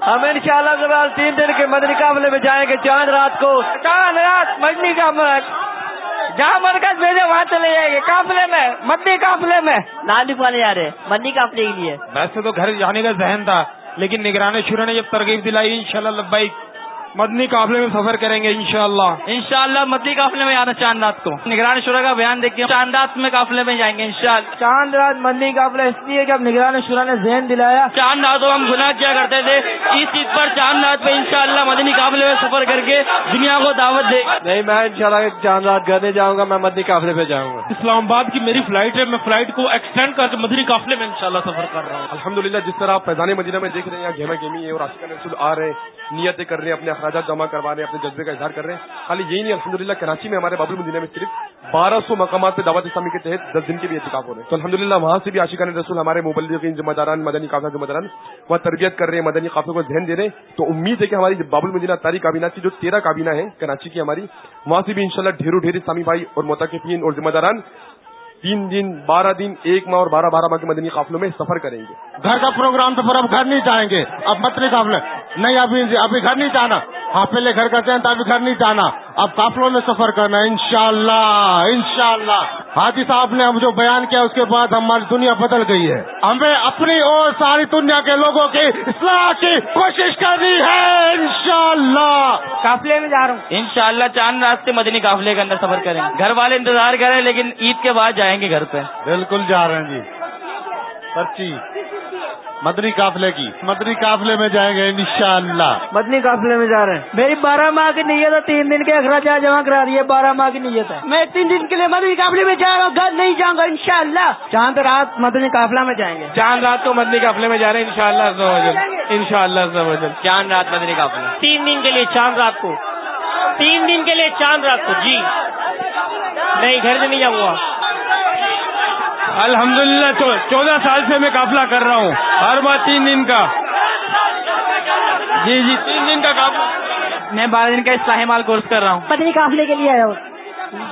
Speaker 13: ہم ان شاء اللہ تین دن کے مدنی قافلے میں جائیں گے۔ چاند رات کو چاند رات مدنی کا جہاں مرکز بھیجے وہاں چلے جائیں گے۔ قافلے میں مدنی قافلے میں۔
Speaker 12: نام لکھوانے جا رہے مدنی قافلے کے لیے۔
Speaker 18: ویسے تو گھر جانے کا ذہن تھا لیکن نگران شروع نے جب ترغیب دلائی انشاءاللہ لبیک۔ مدنی قافلے میں سفر کریں گے انشاءاللہ۔
Speaker 12: انشاءاللہ مدنی قافلے میں آنا چاند رات کو۔ نگران شورا کا بیان دیکھیے۔ چاند رات میں قافلے میں جائیں گے انشاءاللہ۔
Speaker 13: چاند رات مدنی قافلہ اس لیے کہ اب نگران شورا نے ذہن دلایا۔
Speaker 12: چاند رات ہم گناہ کیا کرتے تھے۔ اس چیز پر چاند رات پہ انشاءاللہ مدنی قافلے میں سفر کر کے دنیا کو دعوت دے۔
Speaker 18: نہیں میں انشاءاللہ چاند رات گھر نہیں جاؤں گا میں مدنی قافلے پہ جاؤں گا۔
Speaker 19: اسلام آباد کی میری فلائٹ ہے میں فلائٹ کو ایکسٹینڈ کر کے مدنی قافلے میں انشاءاللہ سفر کر رہا ہوں۔
Speaker 17: الحمد جس طرح آپ فیضان مدینہ میں دیکھ رہے ہیں گھیما گیمی ہے اور رسول آ رہے ہیں۔ نیتیں کر رہے ہیں، اپنے اخراجات جمع کروا رہے ہیں، اپنے جذبے کا اظہار کر رہے ہیں۔ خالی یہی نہیں الحمد کراچی میں ہمارے بابل مدینہ میں صرف بارہ سو مقامات پہ دعوت اسلامی کے تحت دس دن کے بھی احتکاب ہو رہے ہیں۔ تو الحمد وہاں سے بھی عاشقان رسول، ہمارے مبلغین، ذمہ داران، مدنی قافلہ ذمہ داران وہ تربیت کر رہے ہیں، مدنی قافلوں کو ذہن دے رہے ہیں۔ تو امید ہے کہ ہماری بابل مدینہ تاری کابینہ کی جو تیرہ کابینہ ہے کراچی کی ہماری، وہاں سے بھی انشاءاللہ ڈھیرو ڈھیر اسلامی بھائی اور متقفین اور ذمہ داران تین دن بارہ دن ایک ماہ اور بارہ بارہ ماہ کے مدنی قافلوں میں سفر کریں گے۔
Speaker 18: گھر کا پروگرام تو پھر اب گھر نہیں جائیں گے۔ اب متنی قافلے نہیں ابھی ابھی گھر نہیں جانا۔ ہاں پہلے گھر کا چین تھا ابھی گھر نہیں جانا۔ اب قافلوں میں سفر کرنا ان شاء اللہ ان شاء اللہ حاجی صاحب نے اب جو بیان کیا اس کے بعد ہماری دنیا بدل گئی ہے۔ ہمیں اپنی اور ساری دنیا کے لوگوں کی اصلاح کی کوشش کرنی ہے ان شاء اللہ
Speaker 13: قافلے میں جا رہا ہوں۔
Speaker 12: ان شاء اللہ چاند راستے مدنی قافلے کے اندر سفر کریں گے۔ گھر والے انتظار کریں لیکن عید کے بعد جائیں۔ گے گھر پہ؟
Speaker 18: بالکل جا رہے ہیں جی۔ سچی مدنی قافلے کی۔ مدنی قافلے میں جائیں گے انشاءاللہ۔
Speaker 13: مدنی قافلے میں جا رہے ہیں۔ میری بارہ ماہ کی نیت ہے تین دن کے اخراجات جمع کرا رہی ہے بارہ ماہ کی نیت ہے۔ میں تین دن کے لیے مدنی قافلے میں جا رہا ہوں گھر نہیں جاؤں گا انشاءاللہ۔ چاند رات مدنی قافلہ میں جائیں گے۔
Speaker 18: چاند رات کو مدنی قافلے میں جا رہے ہیں ان شاء اللہ ان شاء اللہ
Speaker 12: چاند رات مدنی قافلہ۔
Speaker 13: تین دن کے لیے چاند رات کو۔ تین دن کے لیے چاند رات کو جی۔ نہیں گھر سے نہیں جاؤں گا۔
Speaker 18: الحمد للہ چودہ سال سے میں قافلہ کر رہا ہوں۔ ہر بار تین دن کا۔ جی جی تین دن کا قافلہ۔
Speaker 12: میں بارہ دن کا اصلاح مال کورس کر رہا ہوں۔
Speaker 13: مدنی قافلے کے لیے آیا ہوں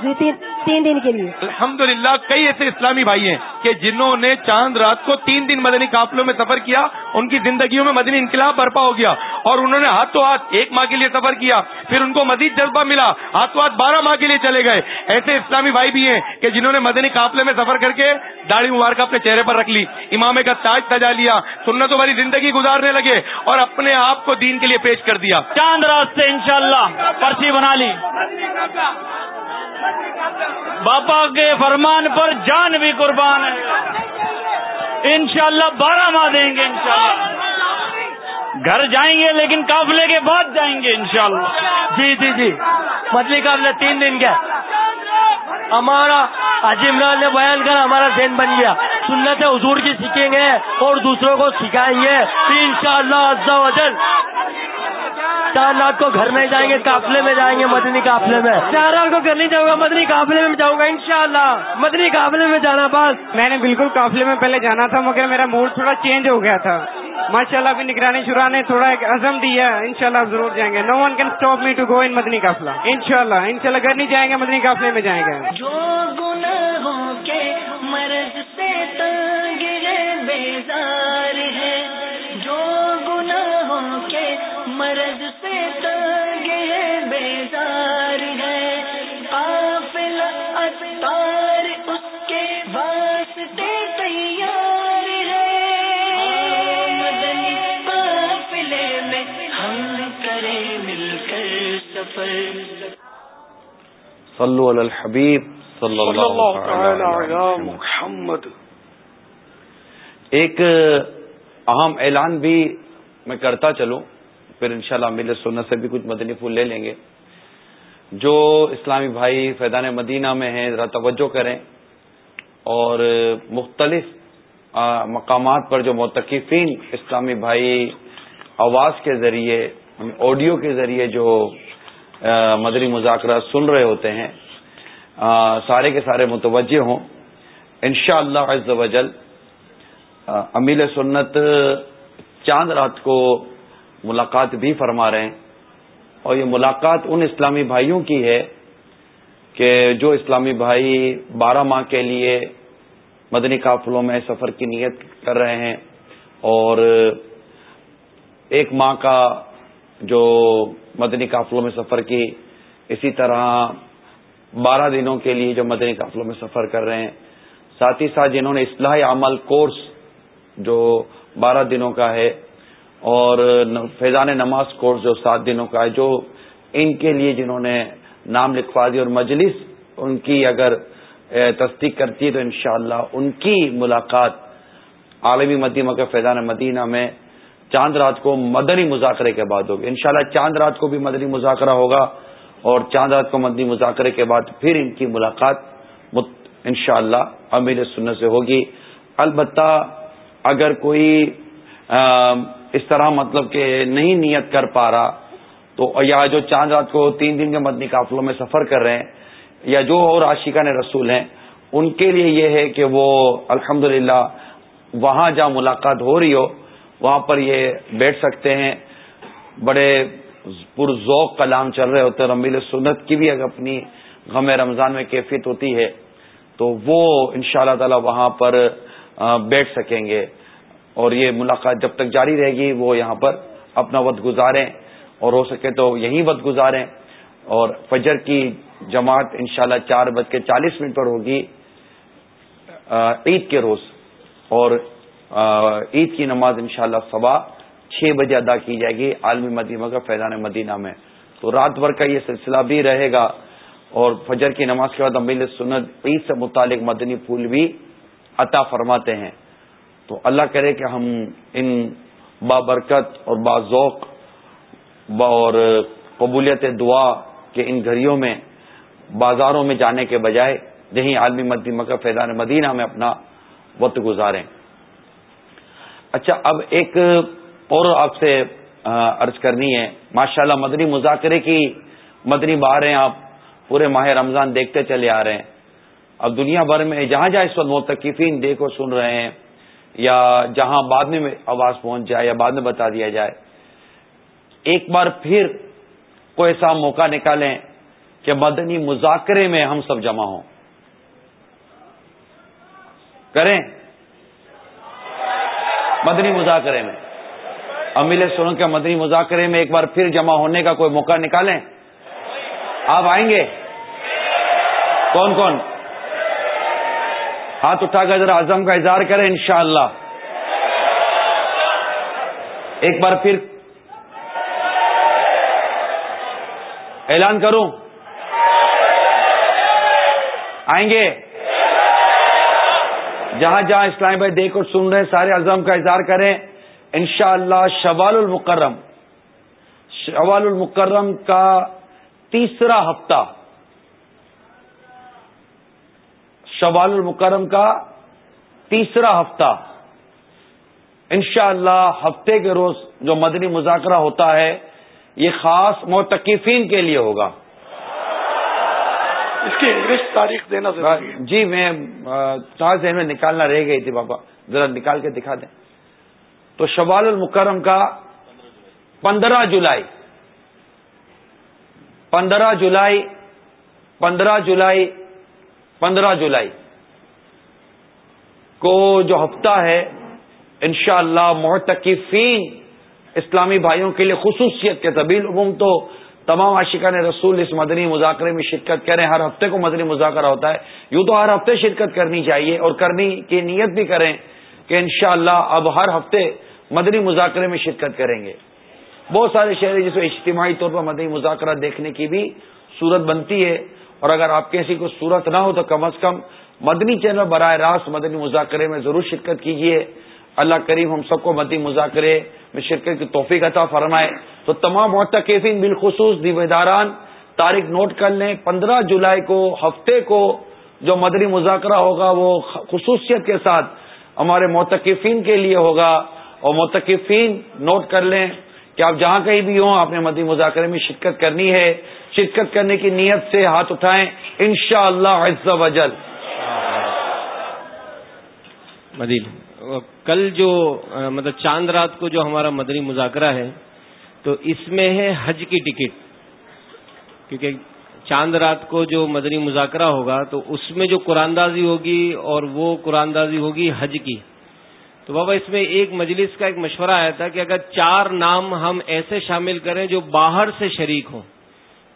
Speaker 13: جی تین دن کے لیے۔
Speaker 19: الحمد کئی ایسے اسلامی بھائی ہیں۔ کہ جنہوں نے چاند رات کو تین دن مدنی قافلوں میں سفر کیا ان کی زندگیوں میں مدنی انقلاب برپا ہو گیا اور انہوں نے ہاتھوں ہاتھ ایک ماہ کے لیے سفر کیا پھر ان کو مزید جذبہ ملا ہاتھوں ہاتھ بارہ ماہ کے لیے چلے گئے۔ ایسے اسلامی بھائی بھی ہیں کہ جنہوں نے مدنی قافلے میں سفر کر کے داڑھی مبارک اپنے چہرے پر رکھ لی امامے کا تاج سجا لیا سنتوں والی زندگی گزارنے لگے اور اپنے آپ کو دین کے لیے پیش کر دیا۔
Speaker 12: چاند رات سے انشاءاللہ پرچی بنا لی۔ باپا کے فرمان پر جان بھی قربان ہے۔ انشاءاللہ بارہ ماہ دیں گے انشاءاللہ۔ گھر جائیں گے لیکن قافلے کے بعد جائیں گے انشاءاللہ۔
Speaker 13: جی جی جی۔ مچھلی قافلہ تین دن کا ہمارا حاجی عمران نے بیان کر ہمارا ذہن بن گیا۔ سنت حضور کی سیکھیں گے اور دوسروں کو سکھائیں گے۔ ان شاء اللہ چار رات کو گھر میں جائیں گے قافلے میں جائیں گے مدنی قافلے میں۔ چار رات کو گھر نہیں جاؤں گا مدنی قافلے میں جاؤں گا انشاءاللہ۔ مدنی قافلے میں جانا بس۔
Speaker 18: میں نے بالکل قافلے میں پہلے جانا تھا مگر میرا موڈ تھوڑا چینج ہو گیا تھا۔ ماشاء اللہ ابھی نگرانی شورا نے تھوڑا ایک عزم دیا ہے ان شاء اللہ ضرور جائیں گے۔ No one can stop me to go in مدنی قافلہ ان شاء اللہ ان شاء اللہ گھر نہیں جائیں گے مدنی قافلے میں جائیں گے۔
Speaker 21: جو گناہوں کے مرض سے تنگ ہے، بیزار ہے۔ جو گناہوں کے مرض سے تنگ ہے، بیزار ہے۔ قافلہ اتار اس کے واسطے تیار
Speaker 3: صلو علی الحبیب صلی اللہ تعالی علی
Speaker 4: محمد.
Speaker 3: ایک اہم اعلان بھی میں کرتا چلوں پھر انشاءاللہ شاء اللہ سنت سے بھی کچھ مدنی پھول لے لیں گے۔ جو اسلامی بھائی فیضان مدینہ میں ہیں ذرا توجہ کریں۔ اور مختلف مقامات پر جو متقفین اسلامی بھائی آواز کے ذریعے آڈیو کے ذریعے جو مدری مذاکرہ سن رہے ہوتے ہیں۔ سارے کے سارے متوجہ ہوں۔ انشاءاللہ شاء اللہ وجل امیل سنت چاند رات کو ملاقات بھی فرما رہے ہیں۔ اور یہ ملاقات ان اسلامی بھائیوں کی ہے کہ جو اسلامی بھائی بارہ ماہ کے لیے مدنی قافلوں میں سفر کی نیت کر رہے ہیں اور ایک ماہ کا جو مدنی قافلوں میں سفر کی، اسی طرح بارہ دنوں کے لیے جو مدنی قافلوں میں سفر کر رہے ہیں۔ ساتھ ہی ساتھ جنہوں نے اصلاح عمل کورس جو بارہ دنوں کا ہے اور فیضان نماز کورس جو سات دنوں کا ہے، جو ان کے لیے جنہوں نے نام لکھوا دی اور مجلس ان کی اگر تصدیق کرتی ہے تو انشاءاللہ ان کی ملاقات عالمی مدیمہ کا فیضان مدینہ میں چاند رات کو مدنی مذاکرے کے بعد ہوگی۔ انشاءاللہ چاند رات کو بھی مدنی مذاکرہ ہوگا اور چاند رات کو مدنی مذاکرے کے بعد پھر ان کی ملاقات انشاءاللہ اللہ امیر سنت سے ہوگی۔ البتہ اگر کوئی اس طرح مطلب کہ نہیں نیت کر پا رہا تو یا جو چاند رات کو تین دن کے مدنی قافلوں میں سفر کر رہے ہیں یا جو اور عاشقہ نے رسول ہیں، ان کے لیے یہ ہے کہ وہ الحمد وہاں جہاں ملاقات ہو رہی ہو۔ وہاں پر یہ بیٹھ سکتے ہیں۔ بڑے پر ذوق کلام چل رہے ہوتے ہیں رمیل سنت کی بھی اگر اپنی غم رمضان میں کیفیت ہوتی ہے، تو وہ ان شاء اللہ تعالی وہاں پر بیٹھ سکیں گے۔ اور یہ ملاقات جب تک جاری رہے گی، وہ یہاں پر اپنا وقت گزاریں۔ اور ہو سکے تو یہیں وقت گزاریں۔ اور فجر کی جماعت انشاءاللہ چار بج کے چالیس منٹ پر ہوگی عید کے روز۔ اور عید کی نماز انشاءاللہ شاء صبح چھ بجے ادا کی جائے گی عالمی مدینہ کا فیضان مدینہ میں۔ تو رات بھر کا یہ سلسلہ بھی رہے گا اور فجر کی نماز کے بعد امیل سنت عید سے متعلق مدنی پھول بھی عطا فرماتے ہیں۔ تو اللہ کرے کہ ہم ان بابرکت اور باذوق اور قبولیت دعا کے ان گھڑیوں میں، بازاروں میں جانے کے بجائے، یہیں عالمی مدی کا فیضان مدینہ میں اپنا وقت گزاریں۔ اچھا اب ایک اور آپ سے عرض کرنی ہے۔ ماشاءاللہ، مدنی مذاکرے کی مدنی بہاریں آپ پورے ماہ رمضان دیکھتے چلے آ رہے ہیں۔ اب دنیا بھر میں، جہاں جہاں اس وقت متقفین دیکھو، سن رہے ہیں، یا جہاں بعد میں آواز پہنچ جائے، یا بعد میں بتا دیا جائے، ایک بار پھر کوئی ایسا موقع نکالیں کہ مدنی مذاکرے میں ہم سب جمع ہوں۔ کریں۔ مدنی مذاکرے میں۔ امیل سنوں کے مدنی مذاکرے میں ایک بار پھر جمع ہونے کا کوئی موقع نکالیں۔ آپ آئیں گے؟ کون کون؟ ہاتھ اٹھا کر ذرا اعظم کا اظہار کریں انشاءاللہ۔ ایک بار پھر اعلان کروں۔ آئیں گے؟ جہاں جہاں اسلام بھائی دیکھ اور سن رہے ہیں، سارے اعظم کا اظہار کریں۔ انشاءاللہ اللہ شوال المکرم شوال المکرم کا تیسرا ہفتہ۔ شوال المکرم کا تیسرا ہفتہ۔ انشاءاللہ اللہ ہفتے کے روز جو مدنی مذاکرہ ہوتا ہے، یہ خاص موتقفین کے لیے ہوگا۔
Speaker 4: اس کی انگلش تاریخ دینا ضروری
Speaker 3: ہے۔ جی میں ذہن میں نکالنا رہ گئی تھی بابا ذرا نکال کے دکھا دیں۔ تو شوال المکرم کا پندرہ جولائی پندرہ جولائی پندرہ جولائی پندرہ جولائی کو جو ہفتہ ہے انشاءاللہ اللہ محتقفین اسلامی بھائیوں کے لیے خصوصیت کے طبیل عموم تو تمام عاشقہ نے رسول اس مدنی مذاکرے میں شرکت کریں، ہر ہفتے کو مدنی مذاکرہ ہوتا ہے۔ یوں تو ہر ہفتے شرکت کرنی چاہیے اور کرنی کی نیت بھی کریں کہ انشاءاللہ اب ہر ہفتے مدنی مذاکرے میں شرکت کریں گے۔ بہت سارے شہر جس میں اجتماعی طور پر مدنی مذاکرہ دیکھنے کی بھی صورت بنتی ہے۔ اور اگر آپ کی ایسی کوئی صورت نہ ہو تو کم از کم مدنی چینل براہ راست مدنی مذاکرے میں ضرور شرکت کیجیے اللہ کریم ہم سب کو مدنی مذاکرے میں شرکت کی توفیق عطا فرمائے۔ تو تمام معتقفین بالخصوص دیوے داران تاریخ نوٹ کر لیں، پندرہ جولائی کو، ہفتے کو جو مدنی مذاکرہ ہوگا، وہ خصوصیت کے ساتھ ہمارے موتقفین کے لیے ہوگا۔ اور موتقفین نوٹ کر لیں کہ آپ جہاں کہیں بھی ہوں، آپ نے مدی مذاکرے میں شرکت کرنی ہے۔ شرکت کرنے کی نیت سے ہاتھ اٹھائیں، انشاءاللہ شاء اللہ وجل
Speaker 22: کل جو مطلب چاند رات کو جو ہمارا مدنی مذاکرہ ہے، تو اس میں ہے حج کی ٹکٹ۔ کیونکہ چاند رات کو جو مدنی مذاکرہ ہوگا، تو اس میں جو قرآن دازی ہوگی اور وہ قرآن دازی ہوگی حج کی۔ تو بابا، اس میں ایک مجلس کا ایک مشورہ آیا تھا کہ اگر چار نام ہم ایسے شامل کریں جو باہر سے شریک ہوں،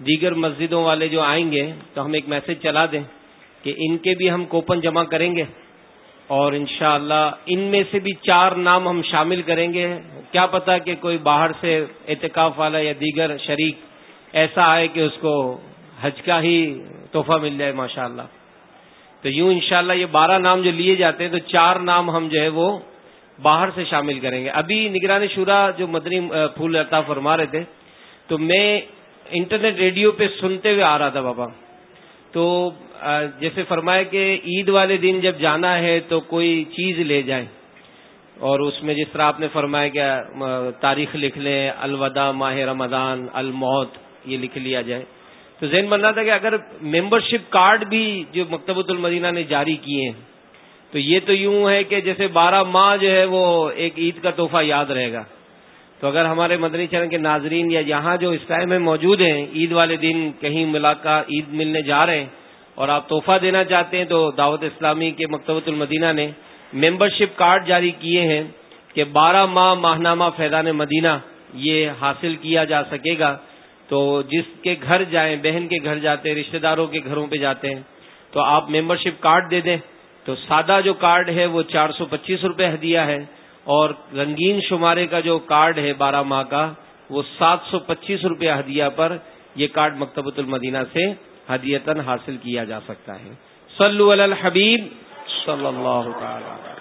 Speaker 22: دیگر مسجدوں والے جو آئیں گے، تو ہم ایک میسج چلا دیں کہ ان کے بھی ہم کوپن جمع کریں گے۔ اور انشاءاللہ ان میں سے بھی چار نام ہم شامل کریں گے۔ کیا پتا کہ کوئی باہر سے اعتکاف والا یا دیگر شریک ایسا آئے کہ اس کو حج کا ہی تحفہ مل جائے ماشاء اللہ تو یوں انشاءاللہ یہ بارہ نام جو لیے جاتے ہیں، تو چار نام ہم جو ہے وہ باہر سے شامل کریں گے۔ ابھی نگرانی شورا جو مدنی پھول عطا فرما رہے تھے، تو میں انٹرنیٹ ریڈیو پہ سنتے ہوئے آ رہا تھا، بابا۔ تو جیسے فرمایا کہ عید والے دن جب جانا ہے تو کوئی چیز لے جائیں۔ اور اس میں جس طرح آپ نے فرمایا کہ تاریخ لکھ لیں، الوداع ماہ رمضان، الموت، یہ لکھ لیا جائے۔ تو ذہن بن رہا تھا کہ اگر ممبرشپ کارڈ بھی جو مکتبۃ المدینہ نے جاری کیے ہیں، تو یہ تو یوں ہے کہ جیسے بارہ ماہ جو ہے وہ ایک عید کا تحفہ یاد رہے گا۔ تو اگر ہمارے مدنی چرن کے ناظرین یا یہاں جو اس ٹائم میں موجود ہیں، عید والے دن کہیں ملاقات، عید ملنے جا رہے ہیں اور آپ تحفہ دینا چاہتے ہیں تو دعوت اسلامی کے مکتبۃ المدینہ نے ممبرشپ کارڈ جاری کیے ہیں کہ بارہ ماہ ماہنامہ فیضان مدینہ یہ حاصل کیا جا سکے گا۔ تو جس کے گھر جائیں، بہن کے گھر جاتے ہیں رشتے داروں کے گھروں پہ جاتے ہیں، تو آپ ممبرشپ کارڈ دے دیں۔ تو سادہ جو کارڈ ہے وہ چار سو پچیس روپے ہدیہ ہے اور رنگین شمارے کا جو کارڈ ہے بارہ ماہ کا، وہ سات سو پچیس روپے ہدیہ پر یہ کارڈ مکتبۃ المدینہ سے ہدیتن حاصل کیا جا سکتا ہے۔ صلو علی الحبیب۔ صلی اللہ تعالی